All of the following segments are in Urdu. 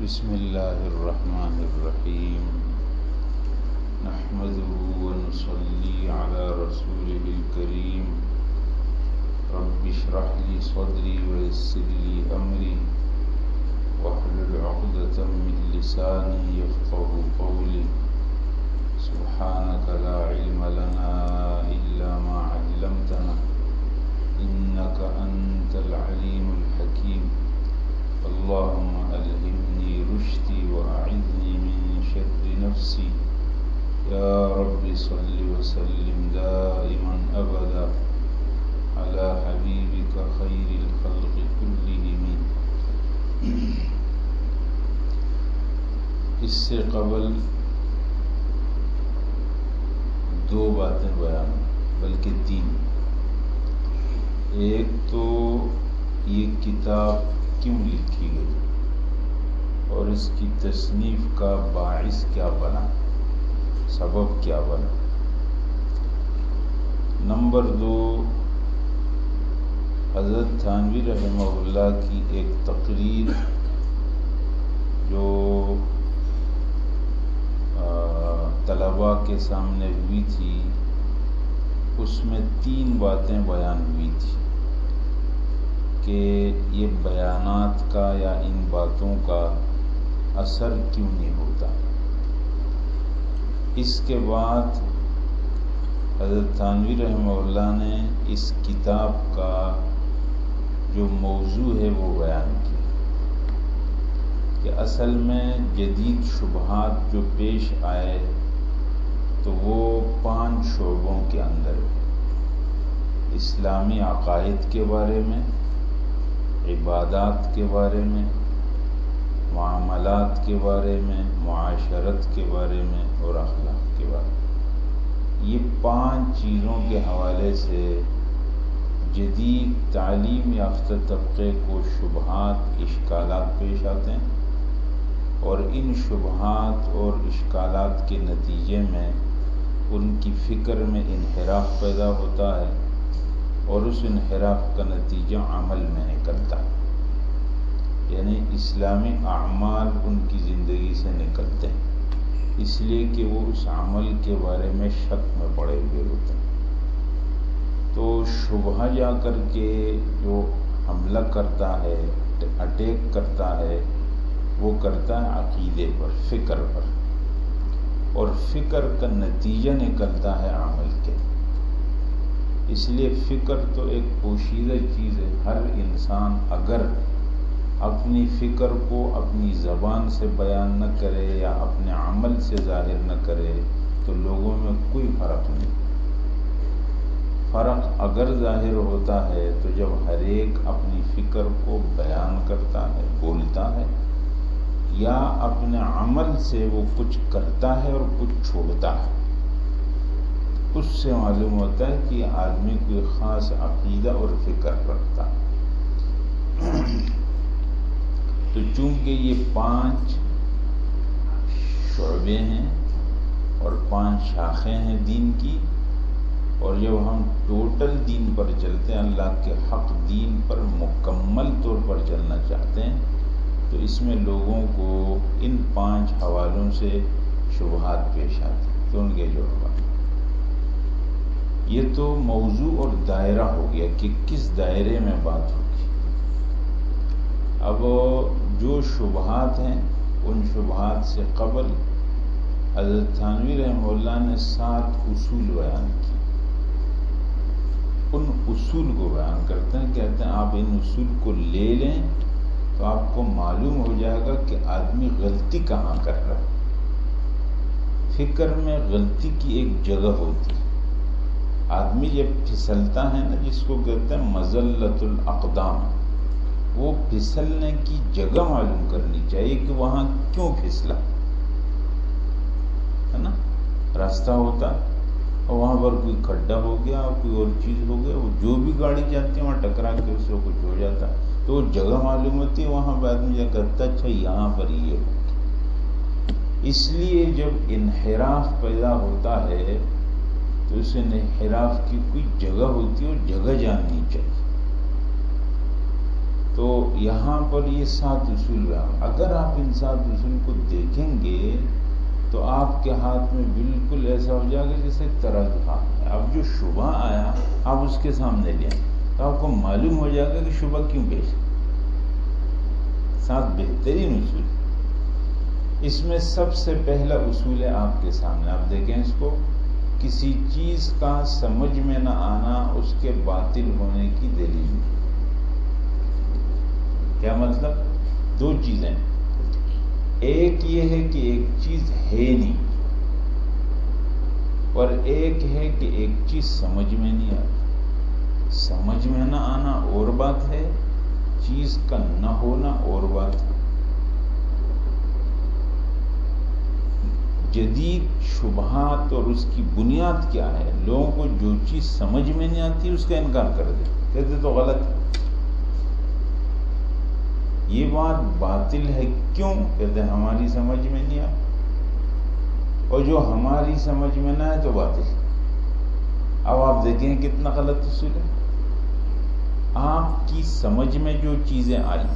بسم الله الرحمن الرحيم. نحمده ونصلي على رسوله الكريم. رب اشرح لي صدري ويسر لي أمري. واحلل عقدة من لساني يفقه قولي. سبحانك لا علم لنا إلا ما علمتنا. إنك أنت العليم الحكيم. اللهم ألهمني رشدي وأعذني من شر نفسي. يا رب صل وسلم دائما أبدا على حبيبك خير الخلق كلهم. اس سے قبل دو باتیں بیان، بلکہ تین۔ ایک تو یہ کتاب کیوں لکھی گئی؟ اور اس کی تصنیف کا باعث کیا بنا؟ سبب کیا بنا؟ نمبر دو، حضرت تھانوی رحمہ اللہ کی ایک تقریر جو طلباء کے سامنے ہوئی تھی، اس میں تین باتیں بیان ہوئی تھی کہ یہ بیانات کا یا ان باتوں کا اثر کیوں نہیں ہوتا؟ اس کے بعد حضرت تھانوی رحمہ اللہ نے اس کتاب کا جو موضوع ہے وہ بیان کیا کہ اصل میں جدید شبہات جو پیش آئے تو وہ پانچ شعبوں کے اندر اسلامی عقائد کے بارے میں، عبادات کے بارے میں معاملات کے بارے میں، معاشرت کے بارے میں اور اخلاق کے بارے میں۔ یہ پانچ چیزوں کے حوالے سے جدید تعلیم یافتہ طبقے کو شبہات، اشکالات پیش آتے ہیں اور ان شبہات اور اشکالات کے نتیجے میں ان کی فکر میں انحراف پیدا ہوتا ہے اور اس انحراف کا نتیجہ عمل میں نکلتا ہے۔ یعنی اسلامی اعمال ان کی زندگی سے نکلتے ہیں۔ اس لیے کہ وہ اس عمل کے بارے میں شک میں پڑے ہوئے ہوتے ہیں۔ تو شبہ جا کر کے جو حملہ کرتا ہے اٹیک کرتا ہے، وہ کرتا ہے عقیدے پر، فکر پر۔ اور فکر کا نتیجہ نکلتا ہے عمل کے۔ اس لیے فکر تو ایک پوشیدہ چیز ہے۔ ہر انسان اگر اپنی فکر کو اپنی زبان سے بیان نہ کرے یا اپنے عمل سے ظاہر نہ کرے تو لوگوں میں کوئی فرق نہیں۔ فرق اگر ظاہر ہوتا ہے تو جب ہر ایک اپنی فکر کو بیان کرتا ہے، بولتا ہے، یا اپنے عمل سے وہ کچھ کرتا ہے اور کچھ چھوڑتا ہے۔ اس سے معلوم ہوتا ہے کہ آدمی کوئی خاص عقیدہ اور فکر رکھتا ہے۔ تو چونکہ یہ پانچ شعبے ہیں اور پانچ شاخیں ہیں دین کی، اور جب ہم ٹوٹل دین پر چلتے ہیں، اللہ کے حق دین پر مکمل طور پر چلنا چاہتے ہیں، تو اس میں لوگوں کو ان پانچ حوالوں سے شبہات پیش آتے تو ان کے جواب یہ تو موضوع اور دائرہ ہو گیا کہ کس دائرے میں بات ہوگی اب جو شبہات ہیں، ان شبہات سے قبل حضرت تھانوی رحمہ اللہ نے سات اصول بیان کی ان اصول کو بیان کرتے ہیں، کہتے ہیں آپ ان اصول کو لے لیں تو آپ کو معلوم ہو جائے گا کہ آدمی غلطی کہاں کر رہا ہے۔ فکر میں غلطی کی ایک جگہ ہوتی ہے۔ آدمی جب پھسلتا ہے نا، جس کو کہتے ہیں مزلت الاقدام وہ پھسلنے کی جگہ معلوم کرنی چاہیے کہ وہاں کیوں پھسلا۔ ہے نا؟ راستہ ہوتا، اور وہاں پر کوئی کھڈا ہو گیا، کوئی اور چیز ہو گیا، وہ جو بھی گاڑی جاتی ہے وہاں ٹکرا کے اس سے کچھ ہو جاتا۔ تو وہ جگہ معلوم ہوتی ہے، وہاں پہ آدمی جا کرتا اچھا یہاں پر یہ ہو اس لیے جب انحراف پیدا ہوتا ہے، تو اس انحراف کی کوئی جگہ ہوتی ہے اور جگہ جاننی چاہیے۔ تو یہاں پر یہ سات اصول رہا۔ اگر آپ ان سات اصول کو دیکھیں گے، تو آپ کے ہاتھ میں بالکل ایسا ہو جائے گا جیسے طرح ہے۔ اب جو شبہ آیا، آپ اس کے سامنے لیں۔ تو آپ کو معلوم ہو جائے گا کہ شبہ کیوں پیش سات بہترین اصول۔ اس میں سب سے پہلا اصول ہے آپ کے سامنے۔ آپ دیکھیں اس کو۔ کسی چیز کا سمجھ میں نہ آنا، اس کے باطل ہونے کی دلیل۔ کیا مطلب؟ دو چیزیں۔ ایک یہ ہے کہ ایک چیز ہے نہیں، اور ایک ہے کہ ایک چیز سمجھ میں نہیں آتی۔ سمجھ میں نہ آنا اور بات ہے، چیز کا نہ ہونا اور بات ہے۔ جدید شبہات اور اس کی بنیاد کیا ہے؟ لوگوں کو جو چیز سمجھ میں نہیں آتی، اس کا انکار کر دے۔ کہتے تو غلط ہے۔ یہ بات باطل ہے کیوں؟ کہتے ہماری سمجھ میں نہیں آ اور جو ہماری سمجھ میں نہ ہے تو باطل اب آپ دیکھیں کتنا غلط اصول ہے۔ آپ کی سمجھ میں جو چیزیں آئی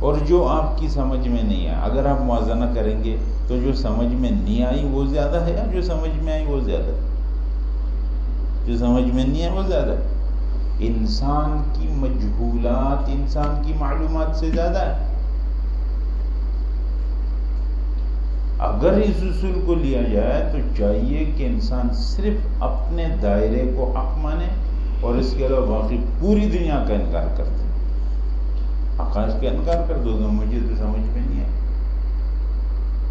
اور جو آپ کی سمجھ میں نہیں آئی اگر آپ موازنہ کریں گے تو جو سمجھ میں نہیں آئی وہ زیادہ ہے یا جو سمجھ میں آئی وہ زیادہ ہے؟ جو سمجھ میں نہیں آئی وہ زیادہ ہے۔ انسان کی مجہولات، انسان کی معلومات سے زیادہ ہے۔ اگر اس اصول کو لیا جائے تو چاہیے کہ انسان صرف اپنے دائرے کو حق مانے اور اس کے علاوہ باقی پوری دنیا کا انکار کر دے۔ آکاش کا انکار کر دو گا مجھے تو سمجھ میں نہیں آئے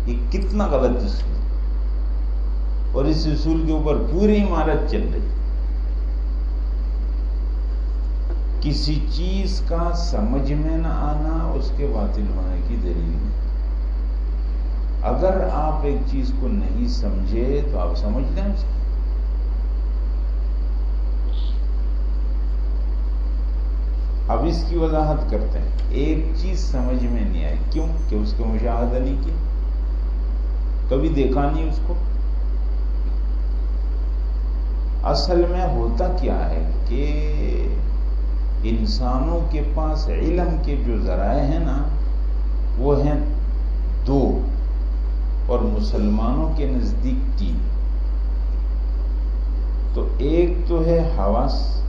یہ کتنا غلط اصول اور اس اصول کے اوپر پوری عمارت چل رہی کسی چیز کا سمجھ میں نہ آنا اس کے باطل ہونے کی دلیل ہے اگر آپ ایک چیز کو نہیں سمجھے تو آپ سمجھ لیں اس کو اب اس کی وضاحت کرتے ہیں۔ ایک چیز سمجھ میں نہیں آئی۔ کیوں؟ کہ اس کو مشاہدہ نہیں کیا۔ کبھی دیکھا نہیں اس کو؟ اصل میں ہوتا کیا ہے کہ انسانوں کے پاس علم کے جو ذرائع ہیں نا، وہ ہیں دو، اور مسلمانوں کے نزدیک تین۔ تو ایک تو ہے حواس،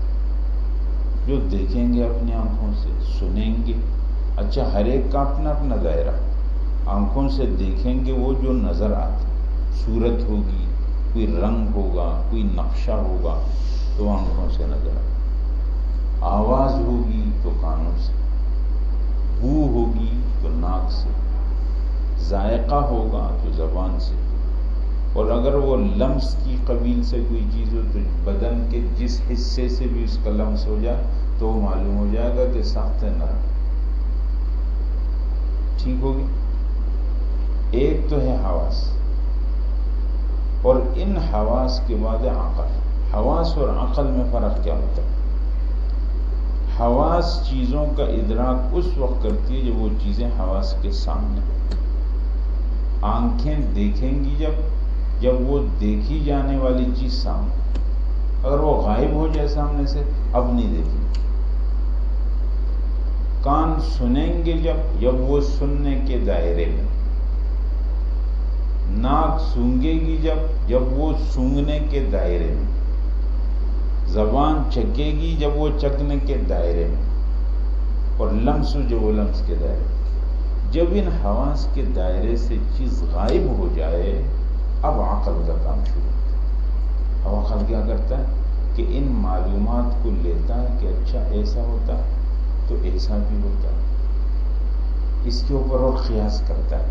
جو دیکھیں گے اپنی آنکھوں سے، سنیں گے۔ اچھا ہر ایک کا اپنا اپنا دائرہ۔ آنکھوں سے دیکھیں گے وہ جو نظر آتا صورت ہوگی، کوئی رنگ ہوگا، کوئی نقشہ ہوگا، تو آنکھوں سے نظر آتا آواز ہوگی تو کانوں سے، بو ہوگی تو ناک سے، ذائقہ ہوگا تو زبان سے۔ اور اگر وہ لمس کی قبیل سے کوئی چیز ہو تو بدن کے جس حصے سے بھی اس کا لمس ہو جائے تو وہ معلوم ہو جائے گا کہ سخت ہے، نرم۔ ٹھیک ہوگی؟ ایک تو ہے حواس۔ اور ان حواس کے بعد عقل۔ حواس اور عقل میں فرق کیا ہوتا ہے؟ حواس چیزوں کا ادراک اس وقت کرتی ہے جب وہ چیزیں حواس کے سامنے آنکھیں دیکھیں گی جب جب وہ دیکھی جانے والی چیز سامنے اگر وہ غائب ہو جائے سامنے سے، اب نہیں دیکھیں۔ کان سنیں گے جب جب وہ سننے کے دائرے میں۔ ناک سونگے گی جب جب وہ سونگنے کے دائرے میں۔ زبان چکے گی جب وہ چکنے کے دائرے میں، اور لمس جو وہ لمس کے دائرے جب ان حواس کے دائرے سے چیز غائب ہو جائے، اب عقل کا کام شروع ہوتا ہے۔ اب عقل کیا کرتا ہے؟ کہ ان معلومات کو لیتا ہے کہ اچھا ایسا ہوتا تو ایسا بھی ہوتا اس کے اوپر اور قیاس کرتا ہے۔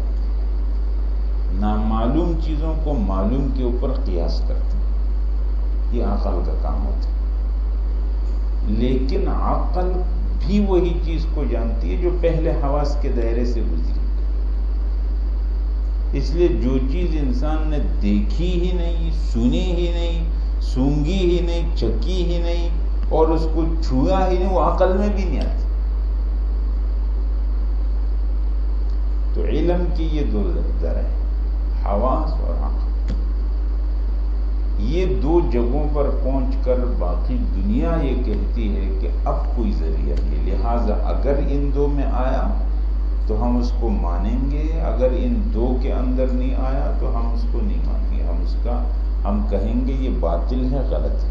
نامعلوم چیزوں کو معلوم کے اوپر قیاس کرتا ہے۔ یہ عقل کا کام ہوتا ہے۔ لیکن عقل بھی وہی چیز کو جانتی ہے جو پہلے حواس کے دائرے سے گزری۔ اس لیے جو چیز انسان نے دیکھی ہی نہیں، سنی ہی نہیں، سونگی ہی نہیں، چکی ہی نہیں، اور اس کو چھوا ہی نہیں، وہ عقل میں بھی نہیں آتی۔ تو علم کی یہ دو در ہے، حواس اور عقل۔ یہ دو جگہوں پر پہنچ کر باقی دنیا یہ کہتی ہے کہ اب کوئی ذریعہ نہیں لہذا اگر ان دو میں آیا تو ہم اس کو مانیں گے۔ اگر ان دو کے اندر نہیں آیا تو ہم اس کو نہیں مانیں گے۔ ہم اس کا ہم کہیں گے یہ باطل ہے، غلط ہے۔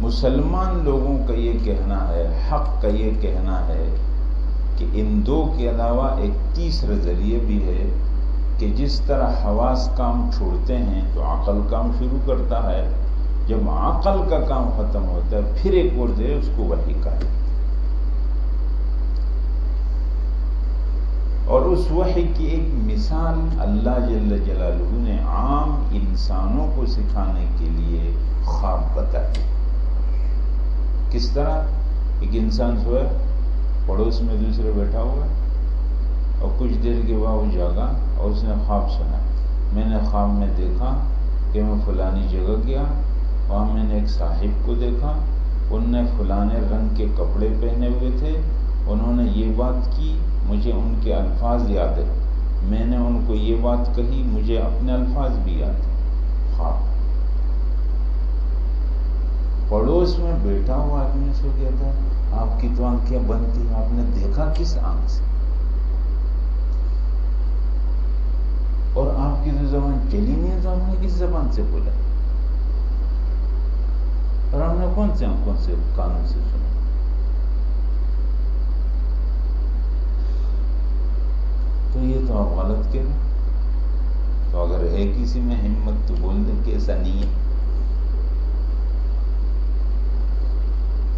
مسلمان لوگوں کا یہ کہنا ہے، حق کا یہ کہنا ہے کہ ان دو کے علاوہ ایک تیسرا ذریعہ بھی ہے۔ کہ جس طرح حواس کام چھوڑتے ہیں تو عقل کام شروع کرتا ہے۔ جب عقل کا کام ختم ہوتا ہے، پھر ایک اور دے اس کو وہی کہا اور اس وحی کی ایک مثال اللہ جل جلالہ نے عام انسانوں کو سکھانے کے لیے خواب بتائی کس طرح؟ ایک انسان سویا پڑوس میں دوسرے بیٹھا ہوا ہے۔ اور کچھ دیر کے بعد وہ جاگا اور اس نے خواب سنا۔ میں نے خواب میں دیکھا کہ میں فلانی جگہ گیا، وہاں میں نے ایک صاحب کو دیکھا۔ ان نے فلانے رنگ کے کپڑے پہنے ہوئے تھے۔ انہوں نے یہ بات کی، مجھے ان کے الفاظ یاد ہے میں نے ان کو یہ بات کہی، مجھے اپنے الفاظ بھی یاد ہے خواب۔ پڑوس میں بیٹھا ہوا آدمی سو گیا تھا آپ کی تو آنکھیں بند تھی آپ نے دیکھا کس آنکھ سے؟ اور آپ کی تو زبان چلی نہیں ہے تو ہم نے کس زبان سے بولا؟ اور ہم نے کون سے آنکھوں سے، کانوں سے سنا؟ تو یہ تو آپ غلط کہہ رہے تو اگر ہے کسی میں ہمت تو بول دیں کہ ایسا نہیں ہے۔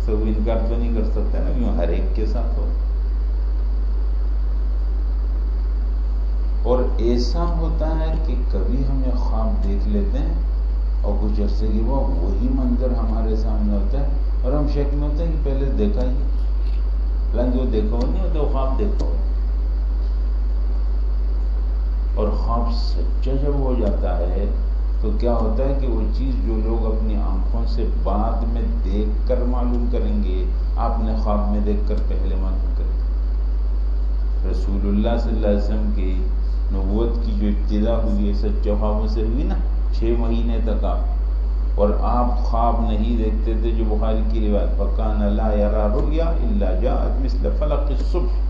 سب انکار تو نہیں کر سکتا نا، کیوں؟ ہر ایک کے ساتھ ہو۔ اور ایسا ہوتا ہے کہ کبھی ہم یہ خواب دیکھ لیتے ہیں اور کچھ عرصے کی وہ وہی منظر ہمارے سامنے ہوتا ہے اور ہم شک میں ہوتے ہیں کہ پہلے دیکھا ہی لنگ وہ دیکھو نہیں ہوتا، وہ خواب دیکھو اور خواب سچا جب ہو جاتا ہے تو کیا ہوتا ہے کہ وہ چیز جو لوگ اپنی آنکھوں سے بعد میں دیکھ کر معلوم کریں گے، آپ نے خواب میں دیکھ کر پہلے معلوم کریں گے۔ رسول اللہ صلی اللہ علیہ وسلم کی نبوت کی جو ابتدا ہوئی ہے سچے خوابوں سے ہوئی نا، چھ مہینے تک آپ، اور آپ خواب نہیں دیکھتے تھے جو بخاری کی روایت پکان اللہ یار اللہ جا مثل فلق صبح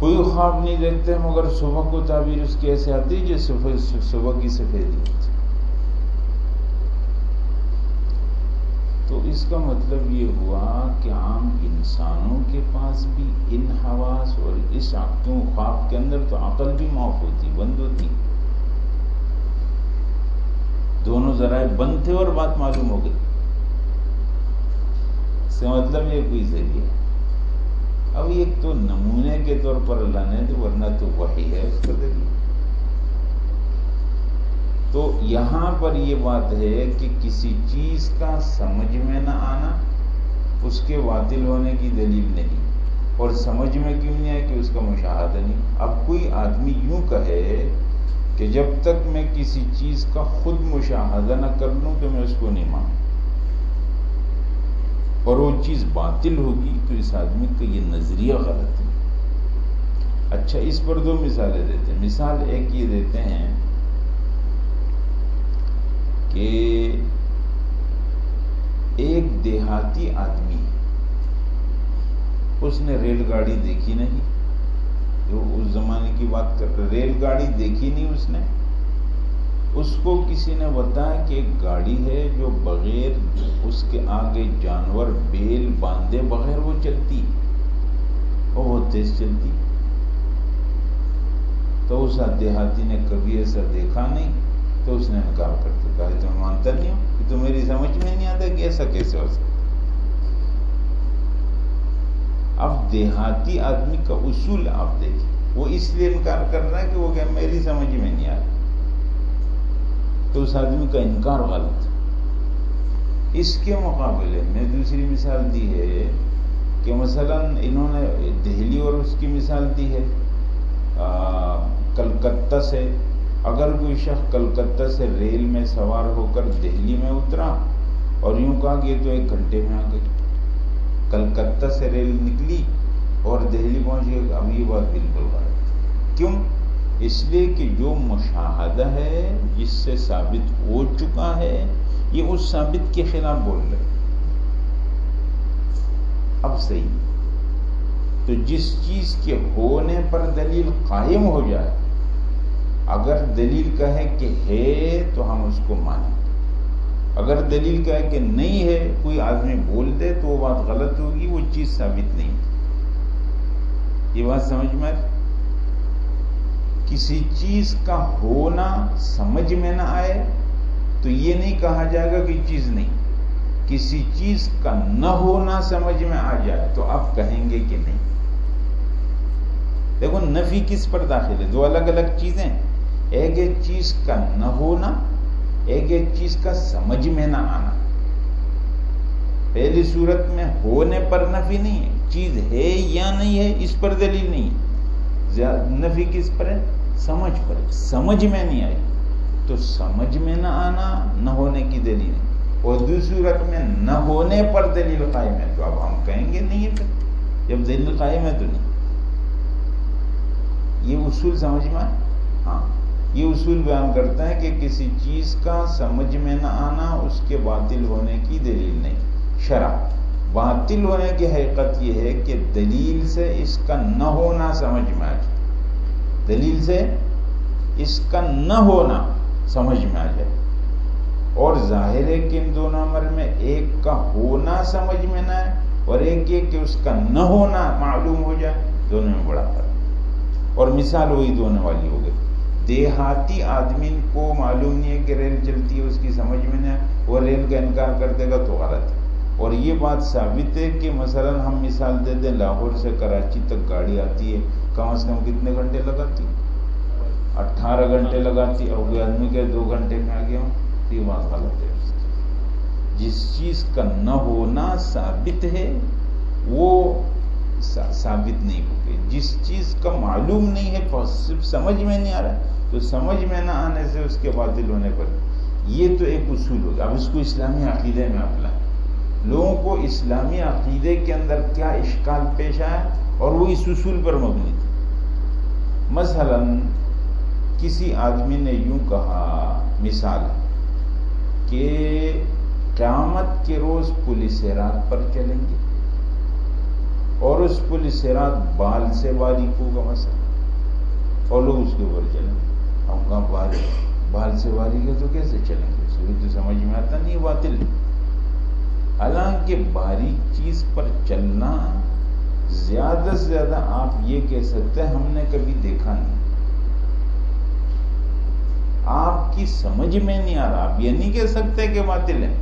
کوئی خواب نہیں دیکھتے، مگر صبح کو تعبیر اس کی ایسے آتی جیسے صبح صبح کی سفیدی۔ تو اس کا مطلب یہ ہوا کہ عام انسانوں کے پاس بھی ان حواس اور اس عقتوں خواب کے اندر تو عقل بھی معاف ہوتی، بند ہوتی۔ دونوں ذرائع بند تھے اور بات معلوم ہو گئی۔ اس کا مطلب یہ کوئی ذریعہ اب ایک تو نمونے کے طور پر اللہ نے تو ورنہ تو وہی ہے۔ اس کا ذریعہ تو یہاں پر یہ بات ہے کہ کسی چیز کا سمجھ میں نہ آنا، اس کے باطل ہونے کی دلیل نہیں۔ اور سمجھ میں کیوں نہیں ہے کہ اس کا مشاہدہ نہیں؟ اب کوئی آدمی یوں کہے کہ جب تک میں کسی چیز کا خود مشاہدہ نہ کر لوں تو میں اس کو نہیں مانوں۔ اور وہ چیز باطل ہوگی تو اس آدمی کا یہ نظریہ غلط ہے۔ اچھا اس پر دو مثالیں دیتے ہیں۔ مثال ایک یہ دیتے ہیں کہ ایک دیہاتی آدمی اس نے ریل گاڑی دیکھی نہیں۔ جو اس زمانے کی بات کر رہے ریل گاڑی دیکھی نہیں اس نے۔ اس کو کسی نے بتایا کہ ایک گاڑی ہے جو بغیر اس کے آگے جانور، بیل باندھے بغیر وہ چلتی وہ تیز چلتی۔ تو اس دیہاتی نے کبھی ایسا دیکھا نہیں، تو اس نے انکار کرتے کہا تو میں مانتا نہیں ہوں کہ تو میری سمجھ میں نہیں آتا کہ ایسا کیسے ہو سکتا اب دیہاتی آدمی کا اصول آپ دیکھیں وہ اس لیے انکار کر رہا ہے کہ وہ کہ میری سمجھ میں نہیں آتا تو اس آدمی کا انکار غلط اس کے مقابلے میں دوسری مثال دی ہے کہ مثلا انہوں نے دہلی اور اس کی مثال دی ہے کلکتہ سے اگر کوئی شخص کلکتہ سے ریل میں سوار ہو کر دہلی میں اترا اور یوں کہا کہ تو ایک گھنٹے میں آ گئی کلکتہ سے ریل نکلی اور دہلی پہنچ گئی اب یہ بات بالکل غلط کیوں؟ اس لیے کہ جو مشاہدہ ہے جس سے ثابت ہو چکا ہے، یہ اس ثابت کے خلاف بول رہے اب صحیح۔ تو جس چیز کے ہونے پر دلیل قائم ہو جائے اگر دلیل کہے کہ ہے تو ہم اس کو مانیں اگر دلیل کہے کہ نہیں ہے، کوئی آدمی بول دے تو وہ بات غلط ہوگی، وہ چیز ثابت نہیں۔ یہ بات سمجھ میں کسی چیز کا ہونا سمجھ میں نہ آئے تو یہ نہیں کہا جائے گا کہ چیز نہیں۔ کسی چیز کا نہ ہونا سمجھ میں آ جائے تو آپ کہیں گے کہ نہیں۔ دیکھو، نفی کس پر داخل ہے؟ دو الگ الگ چیزیں۔ ایک ایک چیز کا نہ ہونا، ایک ایک چیز کا سمجھ میں نہ آنا۔ پہلی صورت میں ہونے پر نفی نہیں ہے۔ چیز ہے یا نہیں ہے، اس پر دلیل نہیں ہے۔ نفی کس پر ہے؟ سمجھ پر ہے۔ سمجھ میں نہیں آئی۔ تو سمجھ میں نہ آنا، نہ ہونے کی دلیل ہے۔ اور دوسری صورت میں نہ ہونے پر دلیل قائم ہے۔ تو اب ہم کہیں گے نہیں ہے۔ پھر جب دلیل قائم ہے تو نہیں۔ یہ اصول سمجھ میں ہاں۔ یہ اصول بیان کرتا ہے کہ کسی چیز کا سمجھ میں نہ آنا، اس کے باطل ہونے کی دلیل نہیں۔ شرح باطل ہونے کی حقیقت یہ ہے کہ دلیل سے اس کا نہ ہونا سمجھ میں آ جائے۔ دلیل سے اس کا نہ ہونا سمجھ میں آ جائے۔ اور ظاہر ہے کہ ان دونوں عمر میں ایک کا ہونا سمجھ میں نہ ہے اور ایک یہ کہ اس کا نہ ہونا معلوم ہو جائے، دونوں میں بڑا فرق۔ اور مثال وہی دونوں والی ہو گئی۔ دیہاتی آدمی کو معلوم نہیں ہے کہ ریل چلتی ہے، اس کی سمجھ میں نہیں وہ ریل کا انکار کر دے گا تو غلط ہے۔ اور یہ بات ثابت ہے کہ مثلا ہم مثال دے دیں، لاہور سے کراچی تک گاڑی آتی ہے کم از کم کتنے گھنٹے لگاتی؟ اٹھارہ گھنٹے لگاتی۔ اور کوئی آدمی کے دو گھنٹے میں آ گیا ہوں، تو یہ بات غلط ہے۔ جس چیز کا نہ ہونا ثابت ہے، وہ ثابت نہیں ہوگی۔ جس چیز کا معلوم نہیں ہے صرف سمجھ میں نہیں آ رہا تو سمجھ میں نہ آنے سے اس کے باطل ہونے پر یہ تو ایک اصول ہوگا۔ اب اس کو اسلامی عقیدے میں اپنا۔ لوگوں کو اسلامی عقیدے کے اندر کیا اشکال پیش آیا؟ اور وہ اس اصول پر مبنی تھا مثلا کسی آدمی نے یوں کہا، مثال کہ قیامت کے روز پولیس رات پر چلیں گے اور اس پولیس رات بال سے باریک ہوگا مسئلہ اور لوگ اس کے اوپر چلیں گے۔ ہم کہاں بال بال سے باریک ہے تو کیسے چلیں گے؟ تو سمجھ میں آتا نہیں باطل۔ حالانکہ باریک چیز پر چلنا زیادہ سے زیادہ آپ یہ کہہ سکتے ہیں، ہم نے کبھی دیکھا نہیں۔ آپ کی سمجھ میں نہیں آ رہا۔ آپ یہ نہیں کہہ سکتے کہ باطل ہے۔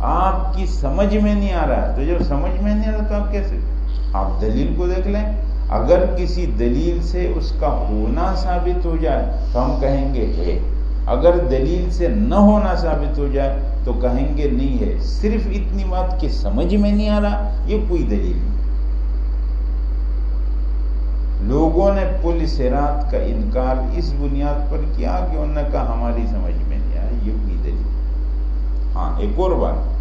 آپ کی سمجھ میں نہیں آ رہا۔ تو جب سمجھ میں نہیں آ رہا تو آپ کیسے؟ آپ دلیل کو دیکھ لیں۔ اگر کسی دلیل سے اس کا ہونا ثابت ہو جائے تو ہم کہیں گے ہے۔ اگر دلیل سے نہ ہونا ثابت ہو جائے تو کہیں گے نہیں ہے۔ صرف اتنی بات کہ سمجھ میں نہیں آ رہا، یہ کوئی دلیل نہیں۔ لوگوں نے پولیس رات کا انکار اس بنیاد پر کیا کہ انہوں نے کہا ہماری سمجھ میں نہیں آیا یہ کوئی دلیل۔ ہاں ایک اور بات۔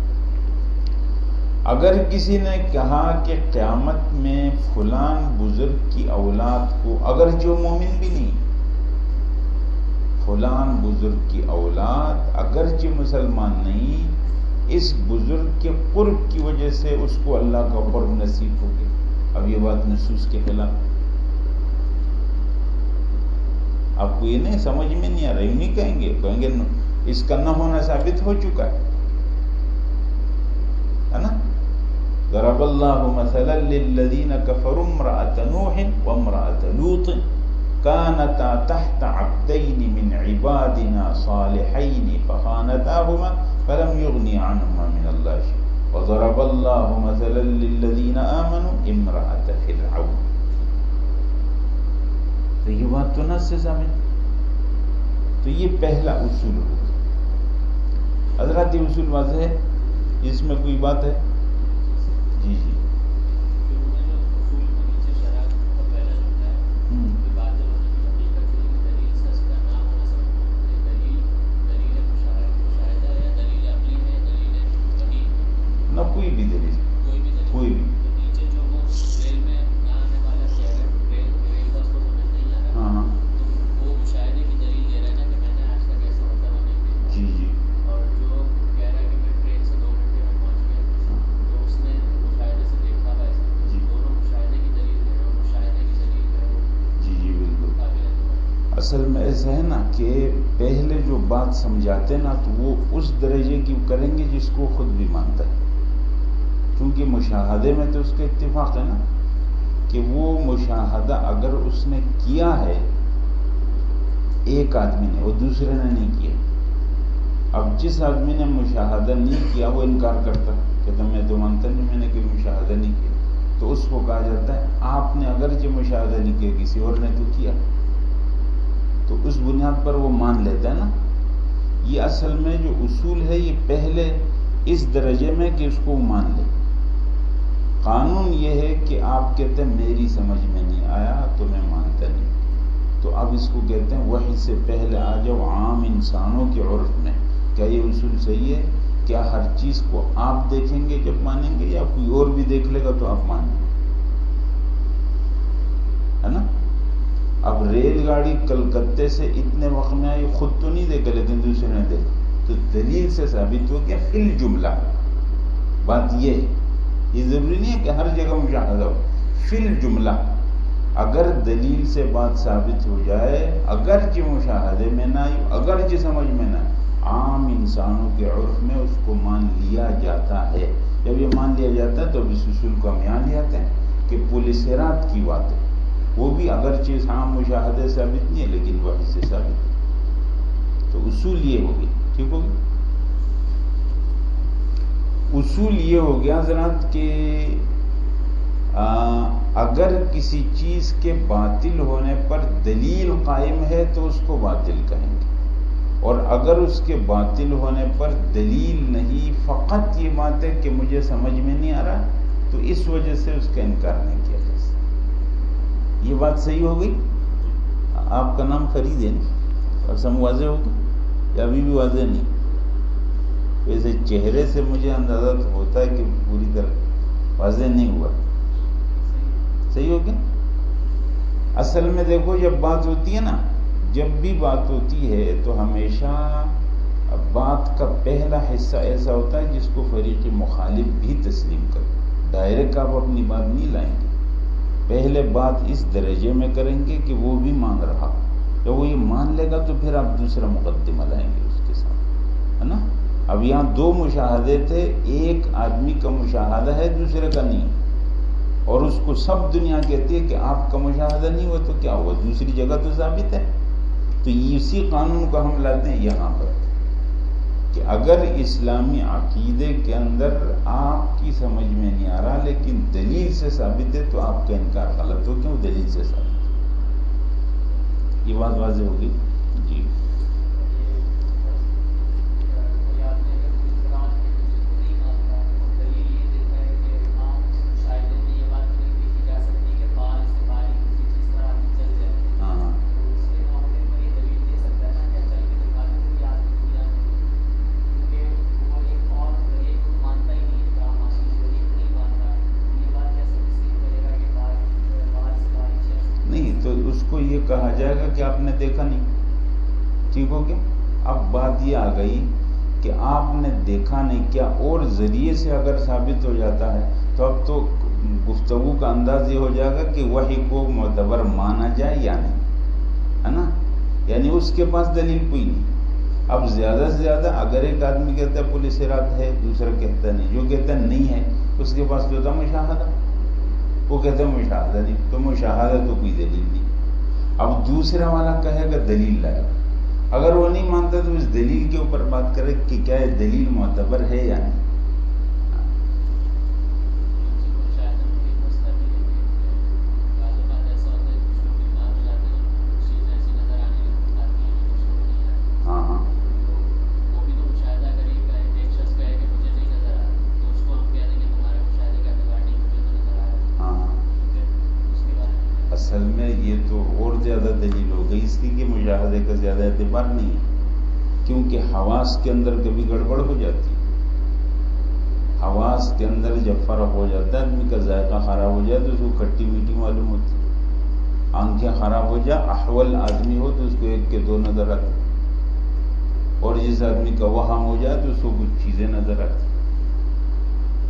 اگر کسی نے کہا کہ قیامت میں فلان بزرگ کی اولاد کو، اگر جو مومن بھی نہیں، فلان بزرگ کی اولاد اگرچہ مسلمان نہیں، اس بزرگ کے قرب کی وجہ سے اس کو اللہ کا قرب نصیب ہو گیا۔ اب یہ بات نصوص کے خلاف۔ آپ کو یہ نہیں، سمجھ میں نہیں آ رہا یوں نہیں کہیں گے کہیں گے، اس کا نہ ہونا ثابت ہو چکا ہے نا؟ ضرب اللہ مثلا للذین كفروا امرأة نوح وامرأة لوط كانتا تحت عبدين من عبادنا صالحين فخانتاهما فلم يغني عنهما من الله شيء وضرب الله مثلا للذين آمنوا امرأة فرعون. تو یہ بات تو نہ سے ثابت تو یہ پہلا اصول ہوگا حضرات یہ اصول واضح ہے؟ اس میں کوئی بات ہے؟ جی جی۔ نہ کوئی بھی دلیل کوئی بھی اصل ہے نا کہ پہلے جو بات سمجھاتے نا تو وہ اس درجے کی کریں گے جس کو خود بھی مانتا ہے۔ کیونکہ مشاہدے میں تو اس کا اتفاق ہے نا کہ وہ مشاہدہ اگر اس نے کیا ہے، ایک آدمی نے، وہ دوسرے نے نہیں کیا۔ اب جس آدمی نے مشاہدہ نہیں کیا، وہ انکار کرتا کہتا میں تو مانتا نہیں، میں نے کوئی مشاہدہ نہیں کیا۔ تو اس کو کہا جاتا ہے، آپ نے اگرچہ مشاہدہ نہیں کیا کسی اور نے تو کیا۔ تو اس بنیاد پر وہ مان لیتا ہے نا۔ یہ اصل میں جو اصول ہے، یہ پہلے اس درجے میں کہ اس کو مان لے۔ قانون یہ ہے کہ آپ کہتے ہیں، میری سمجھ میں نہیں آیا تو میں مانتا نہیں۔ تو اب اس کو کہتے ہیں وہی سے پہلے آ جاؤ، عام انسانوں کے عرف میں۔ کیا یہ اصول صحیح ہے؟ کیا ہر چیز کو آپ دیکھیں گے جب مانیں گے یا کوئی اور بھی دیکھ لے گا تو آپ مانیں گے؟ ہے نا؟ اب ریل گاڑی کلکتے سے اتنے وقت میں آئی، خود تو نہیں دیکھا لیکن دوسرے نے دیکھا۔ تو دلیل سے ثابت ہو گیا فل جملہ بات یہ ہے یہ ضروری نہیں ہے کہ ہر جگہ مشاہدہ ہو۔ فل جملہ اگر دلیل سے بات ثابت ہو جائے، اگرچہ مشاہدے میں نہ آئی، اگرچہ سمجھ میں نہ عام انسانوں کے عرف میں اس کو مان لیا جاتا ہے۔ جب یہ مان لیا جاتا ہے تو اب اس اصول کو ہم یہاں لے آتے ہیں کہ پولیسرات کی بات ہے۔ وہ بھی اگرچہ ہاں عام مشاہدے ثابت نہیں ہے، لیکن وہی سے ثابت ہے۔ تو اصول یہ ہوگی ٹھیک ہوگی اصول یہ ہو گیا حضرات کہ اگر کسی چیز کے باطل ہونے پر دلیل قائم ہے تو اس کو باطل کہیں گے۔ اور اگر اس کے باطل ہونے پر دلیل نہیں، فقط یہ بات ہے کہ مجھے سمجھ میں نہیں آ رہا، تو اس وجہ سے اس کا انکار نہیں۔ یہ بات صحیح ہو گئی آپ کا نام فرید ہے نا؟ اور سم واضح ہوگی یا ابھی بھی واضح نہیں۔ ویسے چہرے سے مجھے اندازہ تو ہوتا ہے کہ پوری طرح واضح نہیں ہوا۔ صحیح ہو گیا اصل میں دیکھو، جب بات ہوتی ہے نا، جب بھی بات ہوتی ہے تو ہمیشہ بات کا پہلا حصہ ایسا ہوتا ہے جس کو فریق مخالف بھی تسلیم کر ڈائریکٹ آپ اپنی بات نہیں لائیں گے۔ پہلے بات اس درجے میں کریں گے کہ وہ بھی مان رہا۔ جب وہ یہ مان لے گا تو پھر آپ دوسرا مقدمہ لائیں گے اس کے ساتھ، ہے نا؟ اب یہاں دو مشاہدے تھے، ایک آدمی کا مشاہدہ ہے، دوسرے کا نہیں۔ اور اس کو سب دنیا کہتی ہے کہ آپ کا مشاہدہ نہیں ہوا تو کیا ہوا؟ دوسری جگہ تو ثابت ہے۔ تو اسی قانون کو ہم لاتے ہیں یہاں پر۔ کہ اگر اسلامی عقیدے کے اندر آپ کی سمجھ میں نہیں آ رہا لیکن دلیل سے ثابت ہے تو آپ کا انکار غلط ہو، کیوں دلیل سے ثابت؟ ہے یہ بات واضح ہوگی؟ جی کہا جائے گا کہ آپ نے دیکھا نہیں ٹھیک ہو گیا اب بات یہ آ گئی کہ آپ نے دیکھا نہیں کیا اور ذریعے سے اگر ثابت ہو جاتا ہے، تو اب تو گفتگو کا انداز یہ ہو جائے گا کہ وہی کو معتبر مانا جائے یا نہیں، ہے نا؟ یعنی اس کے پاس دلیل کوئی نہیں۔ اب زیادہ سے زیادہ اگر ایک آدمی کہتا ہے پولیس رات ہے، دوسرا کہتا نہیں، جو کہتا نہیں ہے، اس کے پاس تو ہوتا مشاہدہ۔ وہ کہتا ہے مشاہدہ نہیں، تو مشاہدہ تو کوئی دلیل نہیں۔ اب دوسرا والا کہے گا دلیل لائے، اگر وہ نہیں مانتا تو اس دلیل کے اوپر بات کرے کہ کیا یہ دلیل معتبر ہے یا نہیں۔ مزے کا زیادہ اعتبار نہیں ہے، کیونکہ حواس کے اندر کبھی گڑبڑ ہو جاتی ہے۔ حواس کے اندر جب فرق ہو جاتا ہے، آدمی کا ذائقہ خراب ہو جائے تو اس کو کھٹی میٹھی معلوم ہوتی آنکھیں خراب ہو جائے، احول آدمی ہو تو اس کو ایک کے دو نظر آتے اور جس آدمی کا وہاں ہو جائے تو اس کو کچھ چیزیں نظر آتی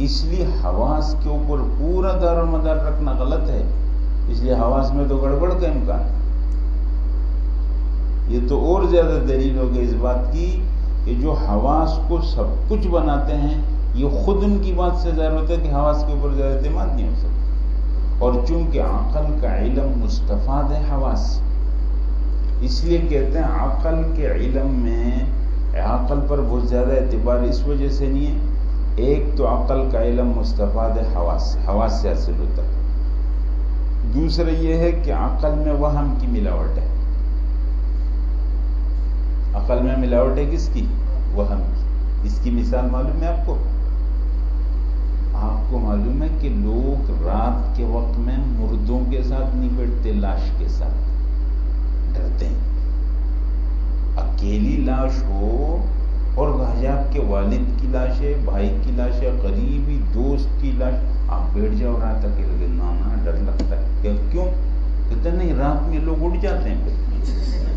اس لیے حواس کے اوپر پورا دار و مدار رکھنا غلط ہے۔ اس لیے حواس میں تو گڑبڑ کا امکان ہے۔ یہ تو اور زیادہ دلیل ہو گئی اس بات کی کہ جو حواس کو سب کچھ بناتے ہیں، یہ خود ان کی بات سے ظاہر ہوتا ہے کہ حواس کے اوپر زیادہ اعتماد نہیں ہو سکتا۔ اور چونکہ عقل کا علم مستفاد ہے حواس اس لیے کہتے ہیں عقل کے علم میں عقل پر بہت زیادہ اعتبار اس وجہ سے نہیں ہے۔ ایک تو عقل کا علم مستفاد ہے حواس حواس سے حاصل ہوتا ہے۔ دوسرا یہ ہے کہ عقل میں وہم کی ملاوٹ ہے۔ عقل میں ملاوٹ ہے کس کی؟ وہم کی۔ اس کی مثال معلوم ہے آپ کو؟ آپ کو معلوم ہے کہ لوگ رات کے وقت میں مردوں کے ساتھ نہیں بیٹھتے، لاش کے ساتھ۔ ڈرتے ہیں۔ اکیلی لاش ہو اور آپ کے والد کی لاش ہے، بھائی کی لاش ہے قریبی دوست کی لاش، آپ بیٹھ جاؤ، رات اکیلے نانا ڈر لگتا ہے۔ کیوں؟ کہتے نہیں، رات میں لوگ اٹھ جاتے ہیں۔ پھر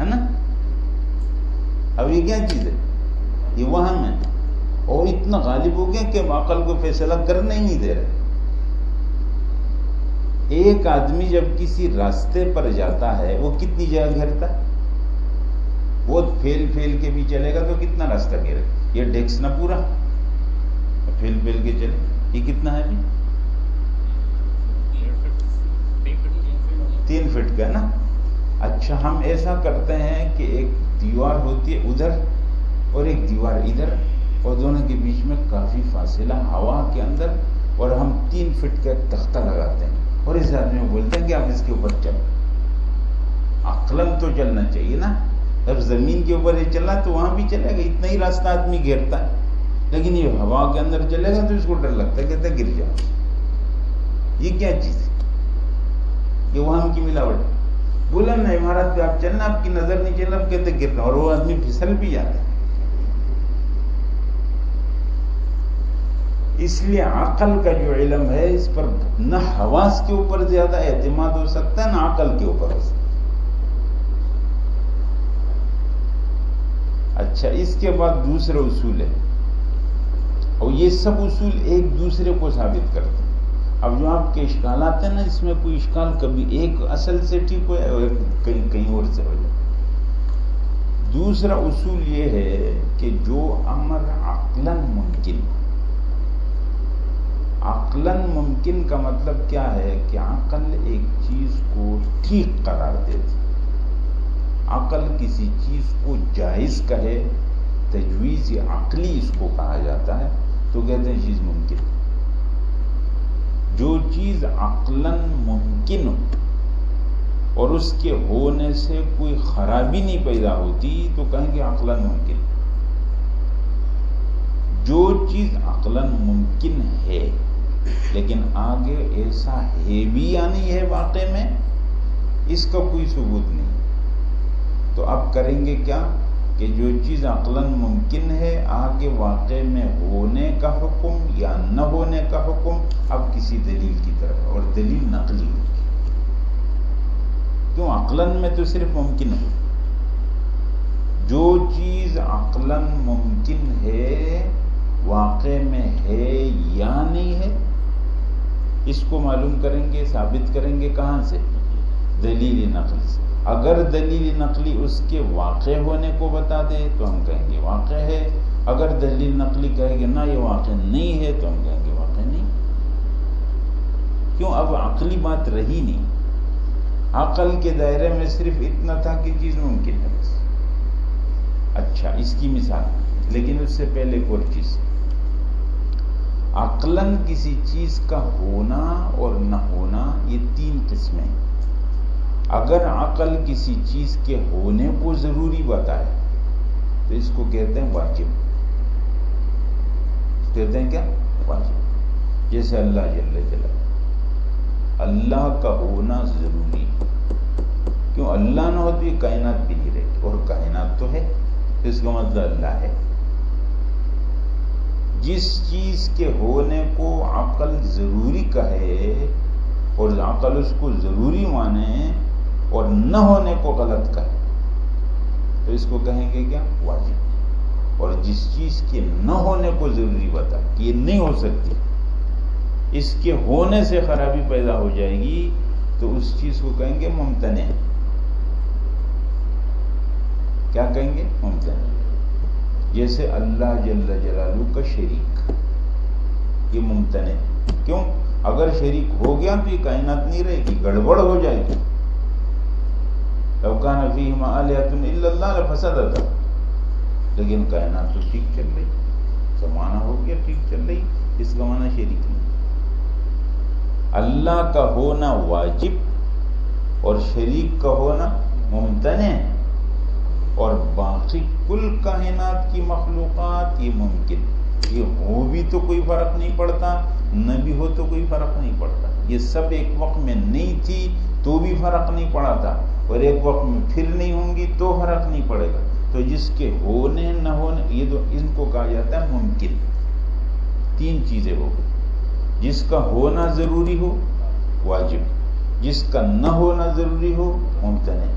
ہے نا اب یہ کیا چیز ہے یہ وہاں میں اور اتنا غالب ہو گیا کہ عقل کو فیصلہ کرنے ہی نہیں دے رہے ایک آدمی جب کسی راستے پر جاتا ہے وہ کتنی جگہ گھرتا ہے وہ پھیل پھیل کے بھی چلے گا تو کتنا راستہ گھیرے یہ ڈیکس نہ پورا پھیل پھیل کے چلے یہ کتنا ہے تین فٹ کا نا اچھا ہم ایسا کرتے ہیں کہ ایک دیوار ہوتی ہے ادھر اور ایک دیوار ادھر، اور دونوں کے بیچ میں کافی فاصلہ ہوا کے اندر، اور ہم تین فٹ کا ایک تختہ لگاتے ہیں۔ اور اس آدمی کو بولتے ہیں کہ آپ اس کے اوپر چلو۔ عقلم تو چلنا چاہیے نا۔ جب زمین کے اوپر یہ چلا تو وہاں بھی چلے گا، اتنا ہی راستہ آدمی گھیرتا ہے۔ لیکن یہ ہوا کے اندر چلے گا تو اس کو ڈر لگتا ہے، کہتا گر جاؤ۔ یہ کیا چیز ہے؟ یہ وہاں کی ملاوٹ۔ ہے بولا نا عمارت پہ، آپ چلنا، آپ کی نظر نہیں چلنا آپ کہتے گرنا اور وہ آدمی پھسل بھی جاتا ہے۔ اس لیے عقل کا جو علم ہے، اس پر نہ حواس کے اوپر زیادہ اعتماد ہو سکتا ہے نہ عقل کے اوپر ہو سکتا۔ اچھا اس کے بعد دوسرا اصول ہے اور یہ سب اصول ایک دوسرے کو ثابت کرتے اب جو آپ کے اشکال آتے ہیں نا، اس میں کوئی اشکال کبھی ایک اصل سے ٹھیک ہو جائے کہیں کہیں اور سے ہو جائے۔ دوسرا اصول یہ ہے کہ جو امر عقلن ممکن عقلن ممکن کا مطلب کیا ہے کہ عقل ایک چیز کو ٹھیک قرار دیتی۔ عقل کسی چیز کو جائز کہے، تجویز عقلی اس کو کہا جاتا ہے، تو کہتے ہیں چیز ممکن۔ جو چیز عقلاً ممکن ہو اور اس کے ہونے سے کوئی خرابی نہیں پیدا ہوتی، تو کہیں گے عقلاً ممکن جو چیز عقلاً ممکن ہے، لیکن آگے ایسا ہے بھی یا نہیں ہے واقع میں، اس کا کوئی ثبوت نہیں۔ تو اب کریں گے کیا؟ کہ جو چیز عقلاً ممکن ہے، آگے واقع میں ہونے کا حکم یا نہ ہونے کا حکم، اب کسی دلیل کی طرف اور دلیل نقلی ہوگی کیوں؟ عقلاً میں تو صرف ممکن ہے۔ جو چیز عقلاً ممکن ہے، واقع میں ہے یا نہیں ہے، اس کو معلوم کریں گے، ثابت کریں گے کہاں سے؟ دلیل نقل سے۔ اگر دلیل نقلی اس کے واقع ہونے کو بتا دے تو ہم کہیں گے واقع ہے۔ اگر دلیل نقلی کہے گے نہ یہ واقع نہیں ہے تو ہم کہیں گے واقع نہیں۔ کیوں؟ اب عقلی بات رہی نہیں۔ عقل کے دائرے میں صرف اتنا تھا کہ چیز ممکن ہے بس۔ اچھا اس کی مثال۔ لیکن اس سے پہلے ایک اور چیز۔ عقلاً کسی چیز کا ہونا اور نہ ہونا یہ تین قسمیں ہیں۔ اگر عقل کسی چیز کے ہونے کو ضروری بتائے، تو اس کو کہتے ہیں واجب۔ کہتے ہیں کیا؟ واجب۔ جیسے اللہ جل جل اللہ کا ہونا ضروری۔ کیوں؟ اللہ نہ ہو تو یہ کائنات بھی نہیں رہتی۔ اور کائنات تو ہے اس کا مطلب اللہ ہے۔ جس چیز کے ہونے کو عقل ضروری کہے اور عقل اس کو ضروری مانے نہ ہونے کو غلط کہے۔ تو اس کو کہیں گے کیا؟ واجب۔ اور جس چیز کے نہ ہونے کو ضروری بتا، کہ یہ نہیں ہو سکتی، اس کے ہونے سے خرابی پیدا ہو جائے گی، تو اس چیز کو کہیں گے ممتن کیا کہیں گے؟ ممکن جیسے اللہ جل جلالو کا شریک۔ یہ ممکن کیوں؟ اگر شریک ہو گیا تو یہ کائنات نہیں رہے گی، گڑبڑ ہو جائے گی۔ لوکان فیم اللہ فسد تھا لیکن کائنات تو ٹھیک چل رہی. زمانہ ہو گیا ٹھیک چل رہی. اس کا معنی شریک نہیں. اللہ کا ہونا واجب اور شریک کا ہونا ممتن ہے. اور باقی کل کائنات کی مخلوقات یہ ممکن. یہ ہو بھی تو کوئی فرق نہیں پڑتا، نہ بھی ہو تو کوئی فرق نہیں پڑتا. یہ سب ایک وقت میں نہیں تھی تو بھی فرق نہیں پڑا تھا. اور ایک وقت میں پھر نہیں ہوں گی تو فرق نہیں پڑے گا۔ تو جس کے ہونے نہ ہونے، یہ تو ان کو کہا جاتا ہے ممکن، تین چیزیں ہو گئی۔ جس کا ہونا ضروری ہو، واجب۔ جس کا نہ ہونا ضروری ہو ممکن ہے